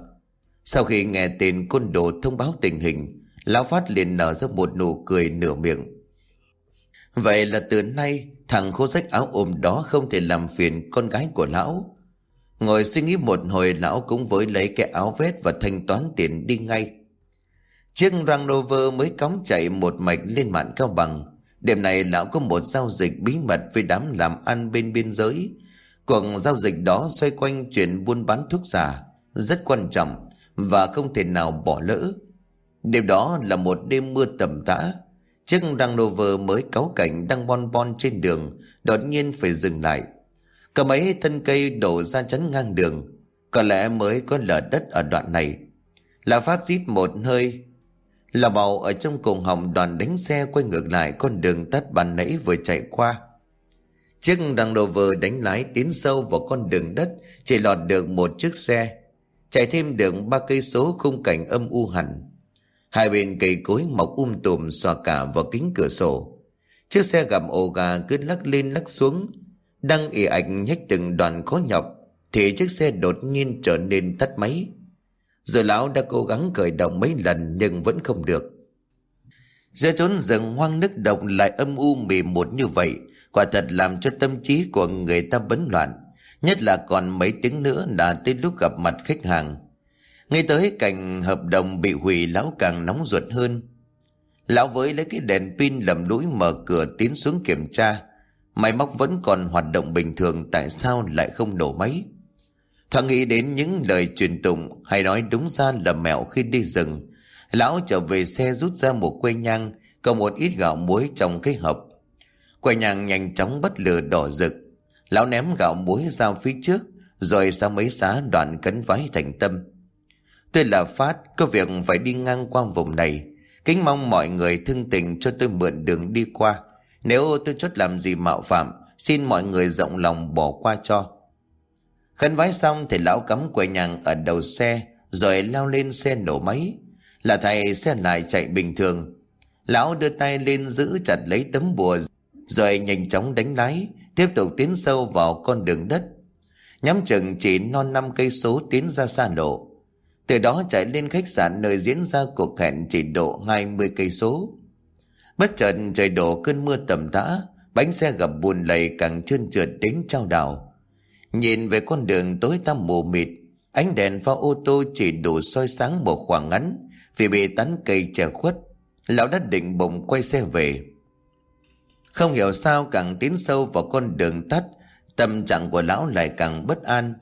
[SPEAKER 1] Sau khi nghe tên côn đồ thông báo tình hình, Lão Phát liền nở ra một nụ cười nửa miệng. Vậy là từ nay thằng khô rách áo ôm đó không thể làm phiền con gái của lão Ngồi suy nghĩ một hồi lão cũng với lấy cái áo vét và thanh toán tiền đi ngay Chiếc Range Rover mới cóng chạy một mạch lên mạn cao bằng Đêm này lão có một giao dịch bí mật với đám làm ăn bên biên giới. Cuộc giao dịch đó xoay quanh chuyện buôn bán thuốc giả, rất quan trọng và không thể nào bỏ lỡ. Đêm đó là một đêm mưa tầm tã. Chiếc Range Rover mới cáu cảnh đang bon bon trên đường, đột nhiên phải dừng lại. Cả mấy thân cây đổ ra chắn ngang đường, có lẽ mới có lở đất ở đoạn này. Là phát rít một hơi là bầu ở trong cùng họng đoàn đánh xe quay ngược lại con đường tắt bàn nãy vừa chạy qua. Chiếc đằng đầu đánh lái tiến sâu vào con đường đất chỉ lọt được một chiếc xe. Chạy thêm được ba cây số khung cảnh âm u hẳn. Hai bên cây cối mọc um tùm xòa cả vào kính cửa sổ. Chiếc xe gặp ổ gà cứ lắc lên lắc xuống. Đang ỉ ạch nhách từng đoàn khó nhọc thì chiếc xe đột nhiên trở nên tắt máy. giờ lão đã cố gắng khởi động mấy lần nhưng vẫn không được. Giữa trốn rừng hoang nước độc lại âm u mì một như vậy, quả thật làm cho tâm trí của người ta bấn loạn. Nhất là còn mấy tiếng nữa là tới lúc gặp mặt khách hàng nghe tới cảnh hợp đồng bị hủy lão càng nóng ruột hơn. Lão với lấy cái đèn pin lầm lũi mở cửa tiến xuống kiểm tra. Máy móc vẫn còn hoạt động bình thường tại sao lại không nổ máy? Thoáng nghĩ đến những lời truyền tụng hay nói đúng ra là mẹo khi đi rừng. Lão trở về xe rút ra một que nhang, có một ít gạo muối trong cái hộp. Que nhang nhanh chóng bất lửa đỏ rực. Lão ném gạo muối ra phía trước, rồi sang mấy xá đoạn cấn vái thành tâm. Tôi là Phát, có việc phải đi ngang qua vùng này. Kính mong mọi người thương tình cho tôi mượn đường đi qua. Nếu tôi chốt làm gì mạo phạm, xin mọi người rộng lòng bỏ qua cho. Khấn vái xong thì lão cắm quầy nhằng ở đầu xe rồi lao lên xe nổ máy. Là thầy xe lại chạy bình thường. Lão đưa tay lên giữ chặt lấy tấm bùa rồi nhanh chóng đánh lái tiếp tục tiến sâu vào con đường đất. Nhắm chừng chỉ non năm cây số tiến ra xa lộ. Từ đó chạy lên khách sạn nơi diễn ra cuộc hẹn chỉ độ 20 cây số. Bất chợt trời đổ cơn mưa tầm tã, bánh xe gặp buồn lầy càng trơn trượt đến trao đảo. Nhìn về con đường tối tăm mù mịt, ánh đèn pha ô tô chỉ đủ soi sáng một khoảng ngắn vì bị tán cây che khuất. Lão đã định bụng quay xe về. Không hiểu sao càng tiến sâu vào con đường tắt, tâm trạng của lão lại càng bất an.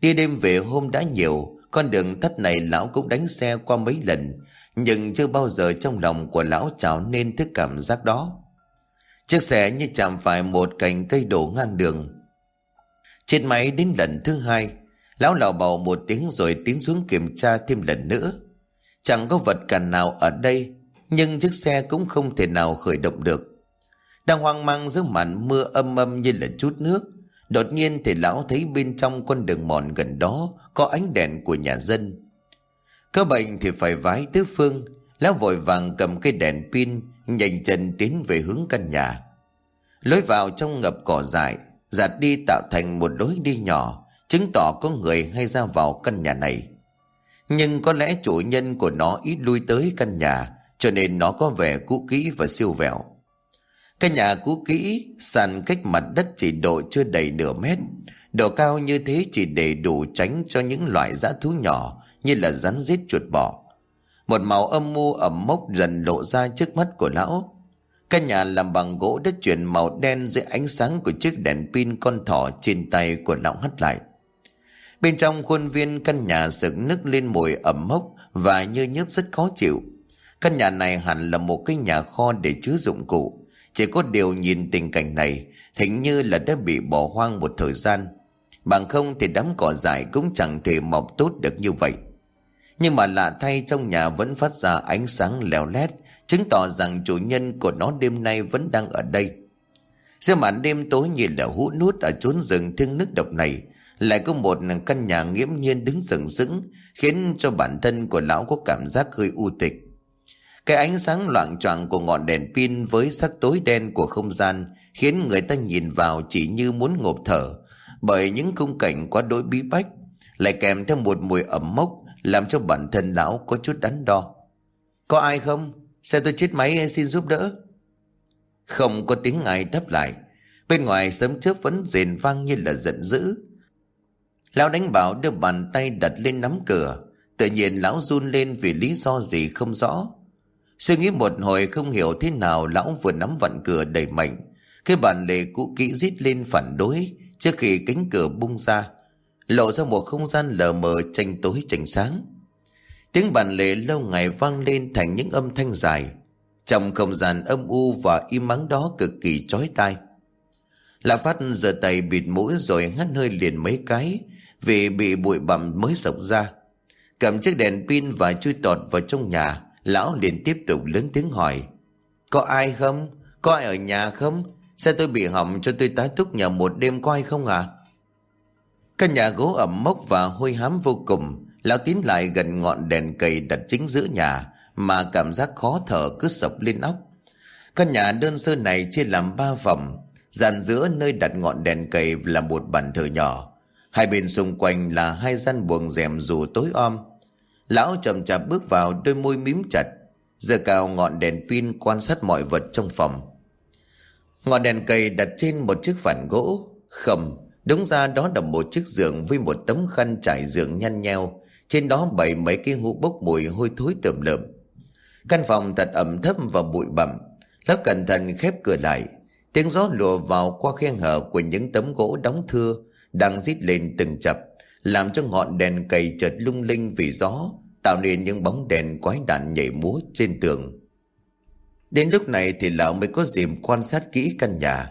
[SPEAKER 1] Đi đêm về hôm đã nhiều, con đường tắt này lão cũng đánh xe qua mấy lần, nhưng chưa bao giờ trong lòng của lão trào nên thức cảm giác đó. Chiếc xe như chạm phải một cành cây đổ ngang đường, trên máy đến lần thứ hai, lão lào bầu một tiếng rồi tiến xuống kiểm tra thêm lần nữa. Chẳng có vật cản nào ở đây, nhưng chiếc xe cũng không thể nào khởi động được. Đang hoang mang giữa màn mưa âm âm như là chút nước, đột nhiên thì lão thấy bên trong con đường mòn gần đó có ánh đèn của nhà dân. Có bệnh thì phải vái tứ phương, lão vội vàng cầm cây đèn pin, nhanh chân tiến về hướng căn nhà. Lối vào trong ngập cỏ dại, giạt đi tạo thành một lối đi nhỏ, chứng tỏ có người hay ra vào căn nhà này. Nhưng có lẽ chủ nhân của nó ít lui tới căn nhà, cho nên nó có vẻ cũ kỹ và siêu vẹo. Căn nhà cũ kỹ, sàn cách mặt đất chỉ độ chưa đầy nửa mét. Độ cao như thế chỉ để đủ tránh cho những loại dã thú nhỏ như là rắn rết chuột bò. Một màu âm mưu ẩm mốc dần lộ ra trước mắt của lão. Căn nhà làm bằng gỗ đất chuyển màu đen dưới ánh sáng của chiếc đèn pin con thỏ trên tay của lão hắt lại. Bên trong khuôn viên căn nhà sực nức lên mùi ẩm mốc và như nhớp rất khó chịu. Căn nhà này hẳn là một cái nhà kho để chứa dụng cụ. Chỉ có điều nhìn tình cảnh này, hình như là đã bị bỏ hoang một thời gian. Bằng không thì đám cỏ dại cũng chẳng thể mọc tốt được như vậy. Nhưng mà lạ thay trong nhà vẫn phát ra ánh sáng lèo lét, chứng tỏ rằng chủ nhân của nó đêm nay vẫn đang ở đây. Giữa màn đêm tối nhìn là hũ nút ở chốn rừng thương nước độc này, lại có một căn nhà nghiễm nhiên đứng sừng sững, khiến cho bản thân của lão có cảm giác hơi u tịch. Cái ánh sáng loạn choạng của ngọn đèn pin với sắc tối đen của không gian khiến người ta nhìn vào chỉ như muốn ngộp thở, bởi những khung cảnh quá đối bí bách, lại kèm theo một mùi ẩm mốc làm cho bản thân lão có chút đắn đo. Có ai không? Xe tôi chết máy xin giúp đỡ. Không có tiếng ai đáp lại. Bên ngoài sớm chớp vẫn rền vang như là giận dữ. Lão đánh bảo đưa bàn tay đặt lên nắm cửa. Tự nhiên lão run lên vì lý do gì không rõ. Suy nghĩ một hồi không hiểu thế nào lão vừa nắm vặn cửa đầy mạnh. Cái bàn lề cũ kỹ rít lên phản đối trước khi cánh cửa bung ra. Lộ ra một không gian lờ mờ tranh tối tranh sáng. Tiếng bàn lề lâu ngày vang lên thành những âm thanh dài. Trong không gian âm u và im mắng đó cực kỳ chói tai. Lạ phát giơ tay bịt mũi rồi hắt hơi liền mấy cái vì bị bụi bặm mới sọc ra. Cầm chiếc đèn pin và chui tọt vào trong nhà, lão liền tiếp tục lớn tiếng hỏi. Có ai không? Có ai ở nhà không? Xe tôi bị hỏng cho tôi tá túc nhà một đêm có ai không à? Căn nhà gỗ ẩm mốc và hôi hám vô cùng, lão tiến lại gần ngọn đèn cầy đặt chính giữa nhà mà cảm giác khó thở cứ sập lên óc. Căn nhà đơn sơ này chia làm ba phòng, dàn giữa nơi đặt ngọn đèn cầy là một bàn thờ nhỏ. Hai bên xung quanh là hai gian buồng rèm dù tối om. Lão chậm chạp bước vào đôi môi mím chặt, giờ cao ngọn đèn pin quan sát mọi vật trong phòng. Ngọn đèn cây đặt trên một chiếc phản gỗ, khẩm, đúng ra đó là một chiếc giường với một tấm khăn trải giường nhăn nheo, trên đó bày mấy cái hũ bốc mùi hôi thối tởm lợm. Căn phòng thật ẩm thấp và bụi bặm, lão cẩn thận khép cửa lại, tiếng gió lùa vào qua khe hở của những tấm gỗ đóng thưa, đang rít lên từng chập, làm cho ngọn đèn cầy chợt lung linh vì gió, tạo nên những bóng đèn quái đản nhảy múa trên tường. Đến lúc này thì lão mới có dịp quan sát kỹ căn nhà.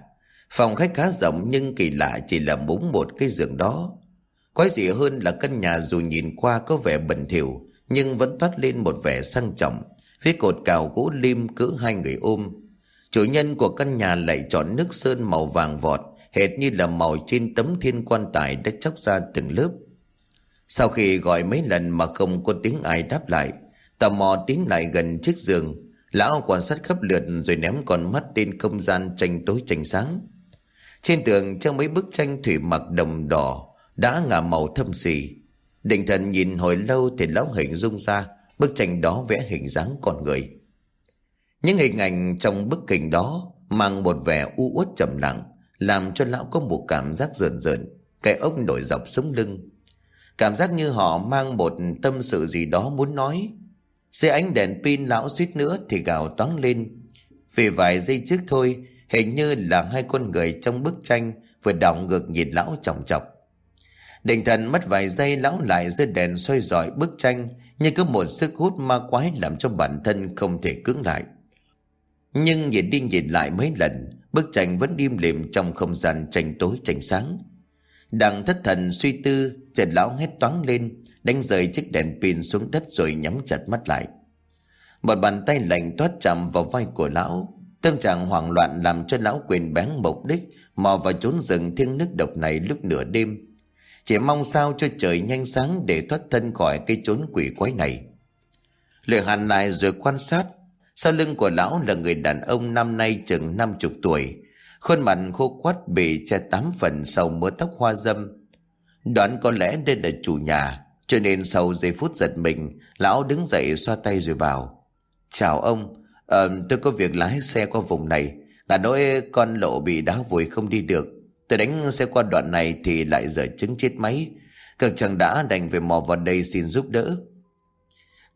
[SPEAKER 1] Phòng khách khá rộng nhưng kỳ lạ chỉ là búng một cái giường đó. Quái dị hơn là căn nhà dù nhìn qua có vẻ bẩn thỉu nhưng vẫn toát lên một vẻ sang trọng. Phía cột cào gỗ lim cỡ hai người ôm. Chủ nhân của căn nhà lại chọn nước sơn màu vàng vọt hệt như là màu trên tấm thiên quan tài đã chóc ra từng lớp. Sau khi gọi mấy lần mà không có tiếng ai đáp lại, tò mò tiến lại gần chiếc giường, lão quan sát khắp lượt rồi ném con mắt lên không gian tranh tối tranh sáng. Trên tường treo mấy bức tranh thủy mặc đồng đỏ đã ngả màu thâm xì. Định thần nhìn hồi lâu thì lão hình dung ra bức tranh đó vẽ hình dáng con người. Những hình ảnh trong bức hình đó mang một vẻ u uất trầm lặng, làm cho lão có một cảm giác rợn rợn, cái ốc nổi dọc sống lưng. Cảm giác như họ mang một tâm sự gì đó muốn nói. Xe ánh đèn pin lão suýt nữa thì gào toáng lên. Vì vài giây trước thôi, hình như là hai con người trong bức tranh vừa đảo ngược nhìn lão chòng chọc. Định thần mất vài giây lão lại giơ đèn xoay dọi bức tranh như có một sức hút ma quái làm cho bản thân không thể cưỡng lại. Nhưng nhìn đi nhìn lại mấy lần, bức tranh vẫn im lìm trong không gian tranh tối tranh sáng. Đang thất thần suy tư, Trần lão hét toáng lên, đánh rời chiếc đèn pin xuống đất rồi nhắm chặt mắt lại. Một bàn tay lạnh toát chạm vào vai của lão, tâm trạng hoảng loạn làm cho lão quên bén mục đích mò vào trốn rừng thiên nước độc này lúc nửa đêm. Chỉ mong sao cho trời nhanh sáng để thoát thân khỏi cái trốn quỷ quái này. Lệ hàn lại rồi quan sát, sau lưng của lão là người đàn ông năm nay chừng năm chục tuổi, khuôn mặt khô quắt bị che tám phần sau mớ tóc hoa dâm. Đoán có lẽ đây là chủ nhà, cho nên sau giây phút giật mình, lão đứng dậy xoa tay rồi bảo. Chào ông, ờ, tôi có việc lái xe qua vùng này, cả nỗi con lộ bị đá vùi không đi được Tôi đánh xe qua đoạn này thì lại dở chứng chết máy Cực chẳng đã đành về mò vào đây xin giúp đỡ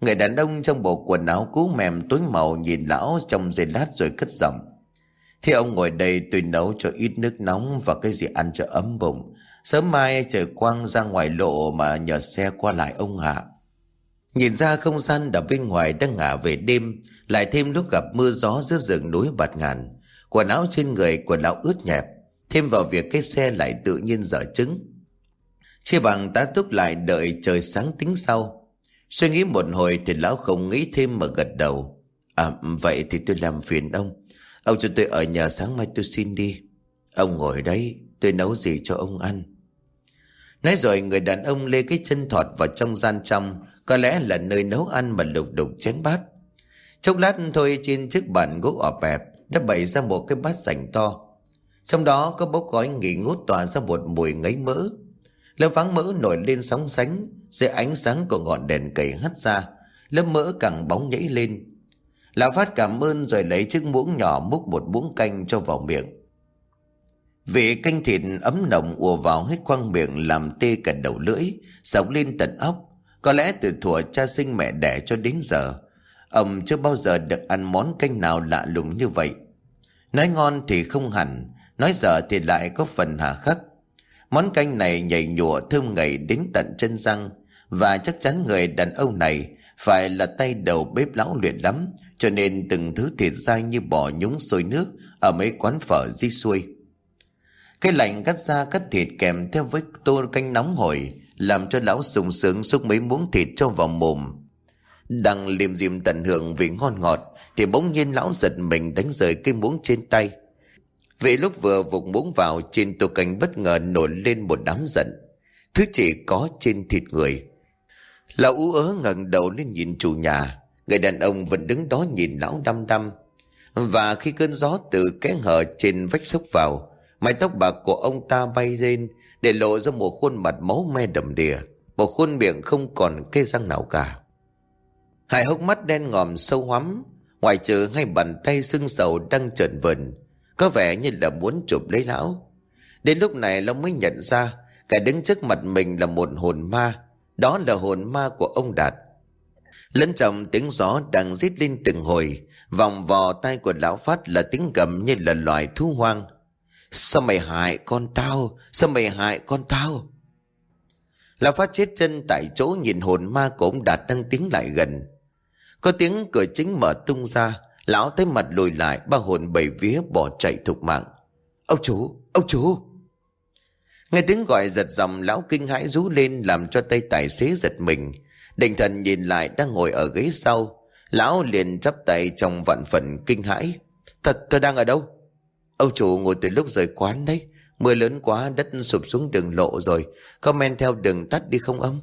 [SPEAKER 1] Người đàn ông trong bộ quần áo cũ mềm tối màu nhìn lão trong giây lát rồi cất giọng. Thì ông ngồi đây tôi nấu cho ít nước nóng và cái gì ăn cho ấm bụng. Sớm mai trời quang ra ngoài lộ mà nhờ xe qua lại ông hạ. Nhìn ra không gian đập bên ngoài đang ngả về đêm, lại thêm lúc gặp mưa gió giữa rừng núi bạt ngàn. Quần áo trên người của lão ướt nhẹp, thêm vào việc cái xe lại tự nhiên dở trứng. Chia bằng tá túc lại đợi trời sáng tính sau. Suy nghĩ một hồi thì lão không nghĩ thêm mà gật đầu. À vậy thì tôi làm phiền ông. Ông cho tôi ở nhà sáng mai tôi xin đi. Ông ngồi đấy, tôi nấu gì cho ông ăn. Nói rồi người đàn ông lê cái chân thọt vào trong gian trong, có lẽ là nơi nấu ăn mà lục đục chén bát. Chốc lát thôi trên chiếc bàn gỗ ọp ẹp đã bày ra một cái bát sành to. Trong đó có bốc gói nghỉ ngút tỏa ra một mùi ngấy mỡ. Lớp váng mỡ nổi lên sóng sánh, dưới ánh sáng của ngọn đèn cầy hắt ra, lớp mỡ càng bóng nhảy lên. Lão Phát cảm ơn rồi lấy chiếc muỗng nhỏ múc một muỗng canh cho vào miệng. Vị canh thịt ấm nồng ùa vào hết khoang miệng làm tê cả đầu lưỡi, Sọc lên tận óc. Có lẽ từ thuở cha sinh mẹ đẻ cho đến giờ, ông chưa bao giờ được ăn món canh nào lạ lùng như vậy. Nói ngon thì không hẳn, nói dở thì lại có phần hà khắc. Món canh này nhảy nhụa thơm ngậy đến tận chân răng, và chắc chắn người đàn ông này phải là tay đầu bếp lão luyện lắm, cho nên từng thứ thịt dai như bò nhúng sôi nước ở mấy quán phở di xuôi. Cái lạnh cắt da cắt thịt kèm theo với tô canh nóng hổi, làm cho lão sung sướng xúc mấy muỗng thịt cho vào mồm. Đang liềm diêm tận hưởng vị ngon ngọt, thì bỗng nhiên lão giật mình đánh rời cái muỗng trên tay. Vì lúc vừa vùng muỗng vào trên tô canh bất ngờ nổi lên một đám giận. Thứ chỉ có trên thịt người. Lão ú ớ ngẩng đầu lên nhìn chủ nhà. Người đàn ông vẫn đứng đó nhìn lão đăm đăm. Và khi cơn gió từ kẽ hở trên vách xốc vào, mái tóc bạc của ông ta bay lên để lộ ra một khuôn mặt máu me đầm đìa, một khuôn miệng không còn cây răng nào cả. Hai hốc mắt đen ngòm sâu hoắm, ngoài trừ hai bàn tay sưng sầu đang trợn vần, có vẻ như là muốn chụp lấy lão. Đến lúc này lão mới nhận ra, cái đứng trước mặt mình là một hồn ma, đó là hồn ma của ông Đạt. Lẫn trong tiếng gió đang rít lên từng hồi, vòng vò tay của lão Phát là tiếng gầm như là loài thú hoang. Sao mày hại con tao? Sao mày hại con tao? Lão Phát chết chân tại chỗ nhìn hồn ma của ông Đạt đang tiến lại gần. Có tiếng cửa chính mở tung ra, lão tới mặt lùi lại ba hồn bảy vía bỏ chạy thục mạng. Ông chủ, ông chủ! Nghe tiếng gọi giật dòng lão kinh hãi rú lên làm cho tay tài xế giật mình. Định thần nhìn lại đang ngồi ở ghế sau. Lão liền chắp tay trong vạn phần kinh hãi. Thật tôi đang ở đâu? Ông chủ ngồi từ lúc rời quán đấy. Mưa lớn quá đất sụp xuống đường lộ rồi. Có men theo đường tắt đi không ông?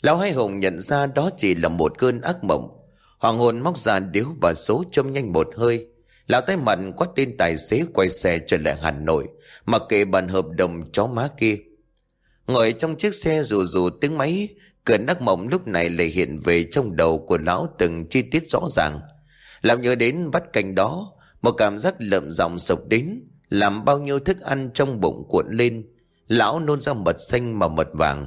[SPEAKER 1] Lão hai hùng nhận ra đó chỉ là một cơn ác mộng. Hoàng hồn móc ra điếu và số châm nhanh một hơi. Lão tay mặn quát tên tài xế quay xe trở lại Hà Nội, mặc kệ bàn hợp đồng chó má kia. Ngồi trong chiếc xe rù rù tiếng máy, cơn đắc mộng lúc này lại hiện về trong đầu của lão từng chi tiết rõ ràng. Lão nhớ đến bắt canh đó, một cảm giác lợm giọng sộc đến, làm bao nhiêu thức ăn trong bụng cuộn lên. Lão nôn ra mật xanh mà mật vàng.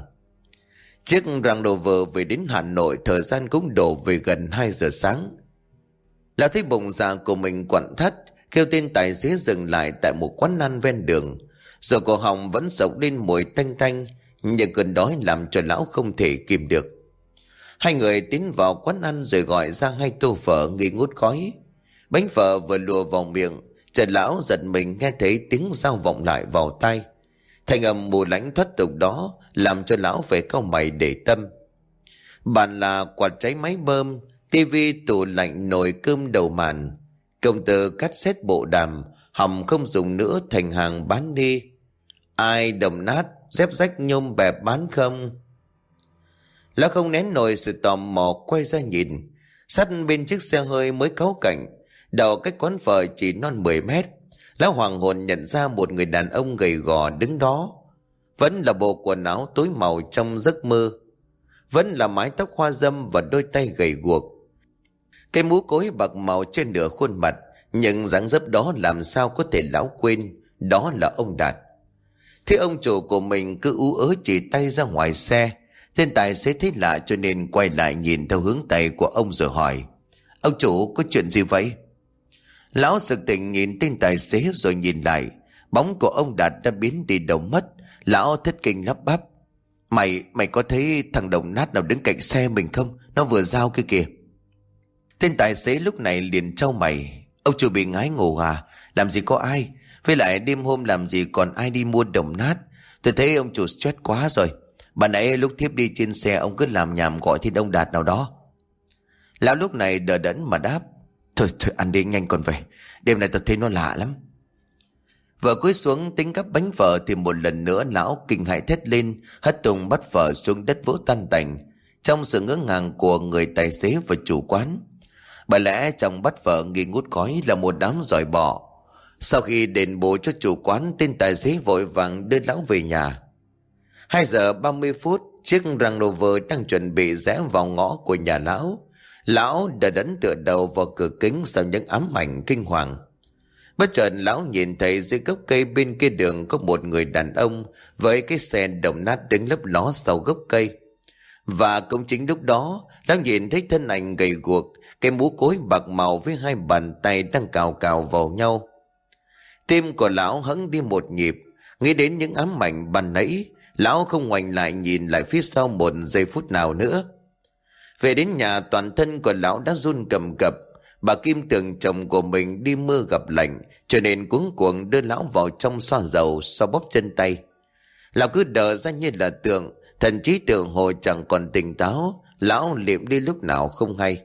[SPEAKER 1] Chiếc ràng đồ vờ về đến Hà Nội thời gian cũng đổ về gần 2 giờ sáng. Lão thấy bụng già của mình quặn thắt, kêu tên tài xế dừng lại tại một quán ăn ven đường. Rồi cổ họng vẫn sộc lên mùi tanh tanh, nhưng cơn đói làm cho lão không thể kìm được. Hai người tiến vào quán ăn rồi gọi ra hai tô phở nghi ngút khói. Bánh phở vừa lùa vào miệng, Trần lão giật mình nghe thấy tiếng dao vọng lại vào tay. Thành âm mù lãnh thoát tục đó làm cho lão phải cau mày để tâm. Bàn là quạt cháy máy bơm, tivi tủ lạnh nồi cơm đầu màn. Công tơ cắt xét bộ đàm, hỏng không dùng nữa thành hàng bán đi. Ai đồng nát, dép rách nhôm bẹp bán không? Lão không nén nổi sự tò mò quay ra nhìn. sắt bên chiếc xe hơi mới cáu cảnh. Đầu cách quán phở chỉ non 10 mét. Lão hoàng hồn nhận ra một người đàn ông gầy gò đứng đó. Vẫn là bộ quần áo tối màu trong giấc mơ. Vẫn là mái tóc hoa dâm và đôi tay gầy guộc. Cái mũ cối bạc màu trên nửa khuôn mặt Nhưng dáng dấp đó làm sao có thể lão quên, đó là ông Đạt. Thế ông chủ của mình cứ ú ớ chỉ tay ra ngoài xe. Tên tài xế thấy lạ cho nên quay lại nhìn theo hướng tay của ông rồi hỏi. Ông chủ có chuyện gì vậy? Lão sực tỉnh nhìn tên tài xế rồi nhìn lại. Bóng của ông Đạt đã biến đi đâu mất. Lão thất kinh lắp bắp. Mày, mày có thấy thằng đồng nát nào đứng cạnh xe mình không? Nó vừa giao kia kìa. Tên tài xế lúc này liền trao mày. Ông chủ bị ngái ngủ à? Làm gì có ai? Với lại đêm hôm làm gì còn ai đi mua đồng nát? Tôi thấy ông chủ stress quá rồi. Bà nãy lúc thiếp đi trên xe ông cứ làm nhảm gọi thiên ông Đạt nào đó. Lão lúc này đờ đẫn mà đáp. Thôi thôi ăn đi nhanh còn về. Đêm nay tôi thấy nó lạ lắm. Vợ cúi xuống tính cắp bánh phở thì một lần nữa lão kinh hại thét lên, hất tung bắt phở xuống đất vỡ tan tành. Trong sự ngỡ ngàng của người tài xế và chủ quán. Bởi lẽ trong bắt phở nghi ngút khói là một đám giỏi bỏ. Sau khi đền bù cho chủ quán, tên tài xế vội vàng đưa lão về nhà. 2 giờ 30 phút, chiếc Range Rover đang chuẩn bị rẽ vào ngõ của nhà lão. Lão đã đánh tựa đầu vào cửa kính sau những ám ảnh kinh hoàng. Bất chợt lão nhìn thấy dưới gốc cây bên kia đường có một người đàn ông với cái xe đồng nát đứng lấp ló sau gốc cây. Và cũng chính lúc đó, lão nhìn thấy thân ảnh gầy guộc, cái mũ cối bạc màu với hai bàn tay đang cào cào vào nhau. Tim của lão hững đi một nhịp, nghĩ đến những ám ảnh ban nãy, lão không ngoảnh lại nhìn lại phía sau một giây phút nào nữa. Về đến nhà toàn thân của lão đã run cầm cập, Bà Kim tưởng chồng của mình đi mưa gặp lạnh, cho nên cuống cuồng đưa lão vào trong xoa dầu, xoa bóp chân tay. Lão cứ đờ ra như là tượng, thần trí tượng hồi chẳng còn tỉnh táo, lão liệm đi lúc nào không hay.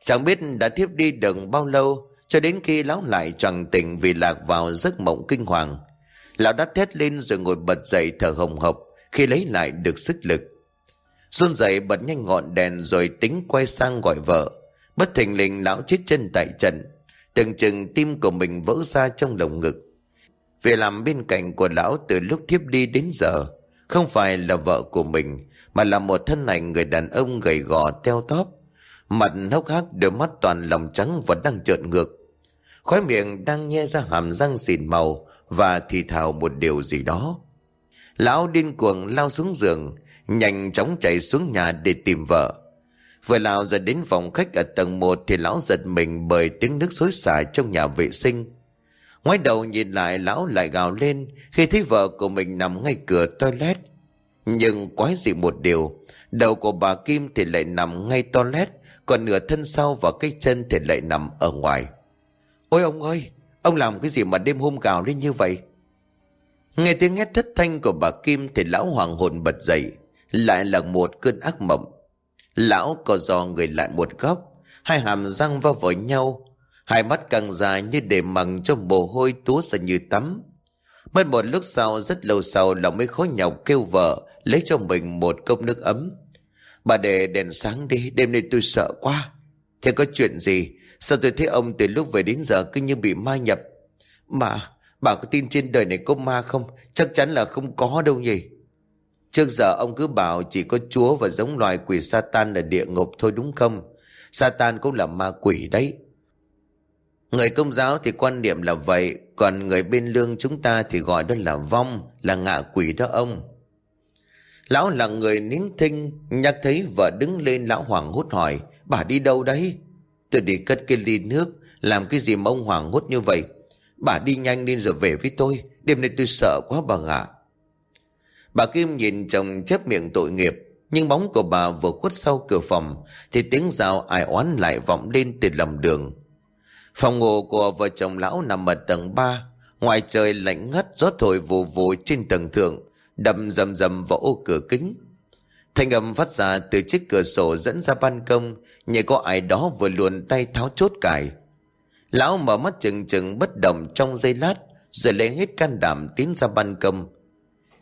[SPEAKER 1] Chẳng biết đã thiếp đi được bao lâu, cho đến khi lão lại chẳng tỉnh vì lạc vào giấc mộng kinh hoàng. Lão đã thét lên rồi ngồi bật dậy thở hồng hộc khi lấy lại được sức lực. xuân dậy bật nhanh ngọn đèn rồi tính quay sang gọi vợ. Bất thình lình lão chết chân tại trận. Từng chừng tim của mình vỡ ra trong lồng ngực. Về làm bên cạnh của lão từ lúc thiếp đi đến giờ Không phải là vợ của mình, Mà là một thân ảnh người đàn ông gầy gò teo tóp. Mặt hốc hác, đôi mắt toàn lòng trắng và đang trợn ngược. Khói miệng đang nhe ra hàm răng xịn màu Và thì thào một điều gì đó. Lão điên cuồng lao xuống giường, Nhanh chóng chạy xuống nhà để tìm vợ. Vừa lao ra đến phòng khách ở tầng 1 thì lão giật mình bởi tiếng nước xối xả trong nhà vệ sinh. Ngoái đầu nhìn lại lão lại gào lên khi thấy vợ của mình nằm ngay cửa toilet. Nhưng quái dị một điều, đầu của bà Kim thì lại nằm ngay toilet, còn nửa thân sau và cái chân thì lại nằm ở ngoài. Ôi ông ơi, ông làm cái gì mà đêm hôm gào lên như vậy? Nghe tiếng hét thất thanh của bà Kim thì lão hoàng hồn bật dậy, lại là một cơn ác mộng. Lão có giò người lại một góc, hai hàm răng vào với nhau, hai mắt căng dài như để mằng cho mồ hôi túa ra như tắm. Mất một lúc sau, rất lâu sau, lòng mới khó nhọc kêu vợ lấy cho mình một cốc nước ấm. Bà để đèn sáng đi, đêm nay tôi sợ quá. Thế có chuyện gì? Sao tôi thấy ông từ lúc về đến giờ cứ như bị ma nhập? mà bà có tin trên đời này có ma không? Chắc chắn là không có đâu nhỉ? Trước giờ ông cứ bảo chỉ có Chúa và giống loài quỷ Satan là địa ngục thôi đúng không? Satan cũng là ma quỷ đấy. Người công giáo thì quan niệm là vậy, còn người bên lương chúng ta thì gọi đó là vong, là ngạ quỷ đó ông. Lão là người nín thinh, nhắc thấy vợ đứng lên lão hoàng hốt hỏi, bà đi đâu đấy? Tôi đi cất cái ly nước, làm cái gì mà ông hoàng hốt như vậy? Bà đi nhanh lên rồi về với tôi, đêm nay tôi sợ quá bà ạ. Bà Kim nhìn chồng chép miệng tội nghiệp, nhưng bóng của bà vừa khuất sau cửa phòng, thì tiếng rào ai oán lại vọng lên từ lầm đường. Phòng ngủ của vợ chồng lão nằm ở tầng 3, ngoài trời lạnh ngắt gió thổi vù vù trên tầng thượng, đầm rầm rầm vào ô cửa kính. Thanh âm phát ra từ chiếc cửa sổ dẫn ra ban công, như có ai đó vừa luồn tay tháo chốt cài. Lão mở mắt chừng chừng bất động trong giây lát, rồi lấy hết can đảm tiến ra ban công,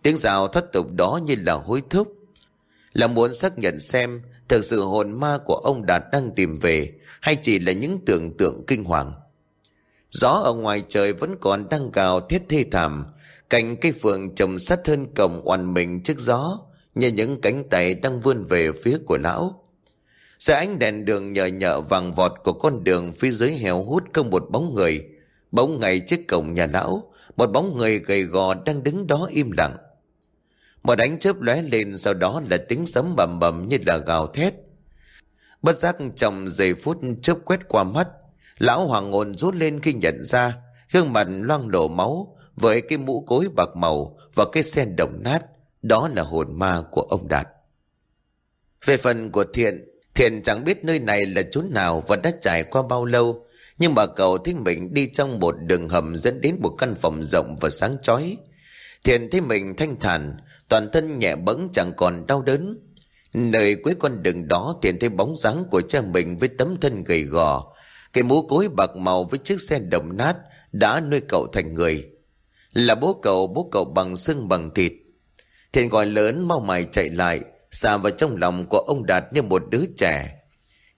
[SPEAKER 1] Tiếng rào thất tục đó như là hối thúc. Là muốn xác nhận xem thực sự hồn ma của ông Đạt đang tìm về hay chỉ là những tưởng tượng kinh hoàng. Gió ở ngoài trời vẫn còn đang gào thiết thê thảm. Cành cây phượng trầm sát hơn cổng oằn mình trước gió như những cánh tay đang vươn về phía của lão. Giữa ánh đèn đường nhờ nhợ vàng vọt của con đường phía dưới heo hút không một bóng người. bóng ngay trước cổng nhà lão, một bóng người gầy gò đang đứng đó im lặng. Một ánh chớp lóe lên sau đó là tiếng sấm bầm bầm như là gào thét. Bất giác trong giây phút chớp quét qua mắt, lão hoàng ngôn rút lên khi nhận ra gương mặt loang đổ máu với cái mũ cối bạc màu và cái sen đồng nát. Đó là hồn ma của ông Đạt. Về phần của Thiện, Thiện chẳng biết nơi này là chỗ nào và đã trải qua bao lâu. Nhưng mà cậu thấy mình đi trong một đường hầm dẫn đến một căn phòng rộng và sáng chói. Thiện thấy mình thanh thản, toàn thân nhẹ bẫng chẳng còn đau đớn. Nơi cuối con đường đó tiền thấy bóng dáng của cha mình với tấm thân gầy gò. Cái mũ cối bạc màu với chiếc xe đồng nát đã nuôi cậu thành người. Là bố cậu, bố cậu bằng xương bằng thịt. Thiện gọi lớn mau mày chạy lại, xà vào trong lòng của ông Đạt như một đứa trẻ.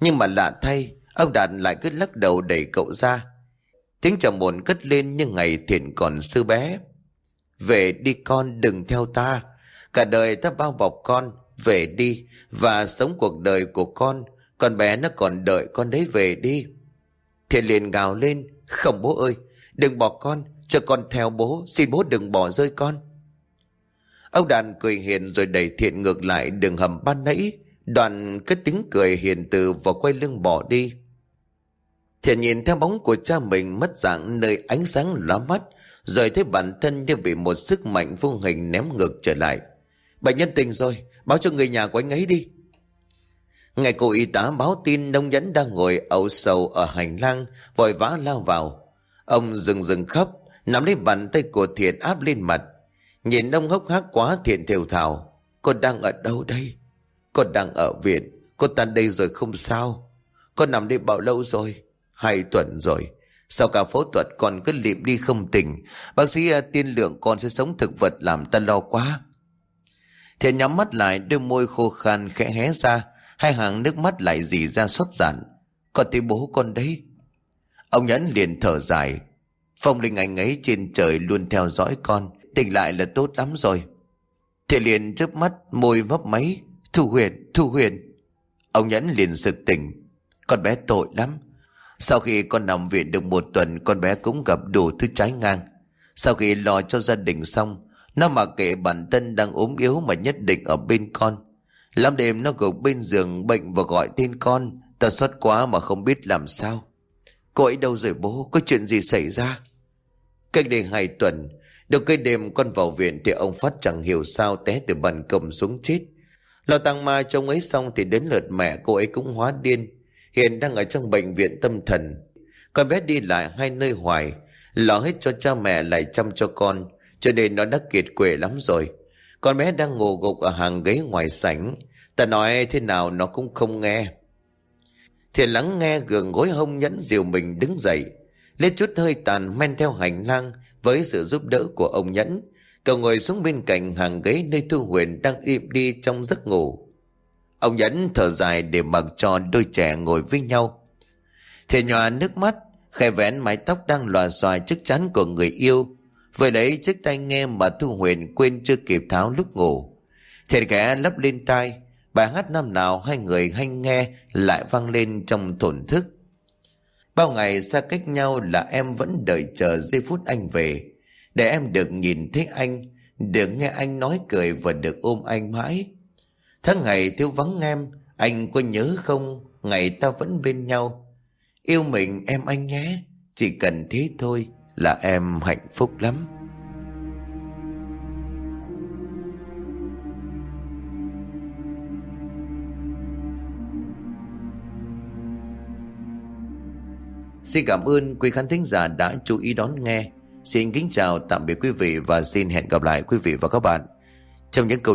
[SPEAKER 1] Nhưng mà lạ thay, ông Đạt lại cứ lắc đầu đẩy cậu ra. Tiếng trầm buồn cất lên như ngày Thiện còn sư bé. Về đi con đừng theo ta, cả đời ta bao bọc con, về đi và sống cuộc đời của con, con bé nó còn đợi con đấy về đi. Thiện liền gào lên, không bố ơi, đừng bỏ con, cho con theo bố, xin bố đừng bỏ rơi con. Ông đàn cười hiền rồi đẩy thiện ngược lại đường hầm ban nãy, đoàn cất tiếng cười hiền từ và quay lưng bỏ đi. Thiện nhìn theo bóng của cha mình mất dạng nơi ánh sáng lóa mắt, rồi thấy bản thân như bị một sức mạnh vô hình ném ngược trở lại. Bệnh nhân tỉnh rồi, báo cho người nhà của anh ấy đi. Ngày cô y tá báo tin nông nhẫn đang ngồi ẩu sầu ở hành lang, vội vã lao vào. Ông dừng dừng khóc, nắm lấy bàn tay của thiện áp lên mặt. Nhìn ông hốc hác quá thiện thều thào. Con đang ở đâu đây? Con đang ở viện. Con tan đây rồi không sao. Con nằm đây bao lâu rồi? Hai tuần rồi. Sau cả phẫu thuật còn cứ liệm đi không tỉnh. Bác sĩ à, tiên lượng con sẽ sống thực vật làm ta lo quá. Thiện nhắm mắt lại đôi môi khô khan khẽ hé ra. Hai hàng nước mắt lại dì ra xót giản. Con thấy bố con đấy. Ông Nhẫn liền thở dài. Phong linh anh ấy trên trời luôn theo dõi con. Tỉnh lại là tốt lắm rồi. Thiện liền chớp mắt môi mấp máy. Thu huyền, Thu huyền. Ông Nhẫn liền sực tỉnh. Con bé tội lắm. Sau khi con nằm viện được một tuần con bé cũng gặp đủ thứ trái ngang. Sau khi lo cho gia đình xong, nó mà kệ bản thân đang ốm yếu mà nhất định ở bên con. Lắm đêm nó gục bên giường bệnh và gọi tên con. Ta xót quá mà không biết làm sao. Cô ấy đâu rồi bố? Có chuyện gì xảy ra? Cách đây hai tuần, được cái đêm con vào viện thì ông Phát chẳng hiểu sao té từ bàn cầm xuống chết. Lo tăng ma trông ấy xong thì đến lượt mẹ cô ấy cũng hóa điên. Hiện đang ở trong bệnh viện tâm thần. Con bé đi lại hai nơi hoài, lo hết cho cha mẹ lại chăm cho con, cho nên nó đã kiệt quệ lắm rồi. Con bé đang ngủ gục ở hàng ghế ngoài sảnh, ta nói thế nào nó cũng không nghe. Thiện lắng nghe gường gối hông nhẫn diều mình đứng dậy, lên chút hơi tàn men theo hành lang với sự giúp đỡ của ông nhẫn. Cậu ngồi xuống bên cạnh hàng ghế nơi Thu Huyền đang im đi trong giấc ngủ. Ông nhẫn thở dài để mặc cho đôi trẻ ngồi với nhau. Thiện nhòa nước mắt, khẽ vén mái tóc đang lòa xòa trước chắn của người yêu. Vừa lấy chiếc tai nghe mà Thu Huyền quên chưa kịp tháo lúc ngủ. Thiệt kẻ lấp lên tai, bài hát năm nào hai người hay nghe lại vang lên trong thổn thức. Bao ngày xa cách nhau là em vẫn đợi chờ giây phút anh về, để em được nhìn thấy anh, được nghe anh nói cười và được ôm anh mãi. Tháng ngày thiếu vắng em, anh có nhớ không, ngày ta vẫn bên nhau. Yêu mình em anh nhé, chỉ cần thế thôi là em hạnh phúc lắm. Xin cảm ơn quý khán thính giả đã chú ý đón nghe. Xin kính chào, tạm biệt quý vị và xin hẹn gặp lại quý vị và các bạn trong những câu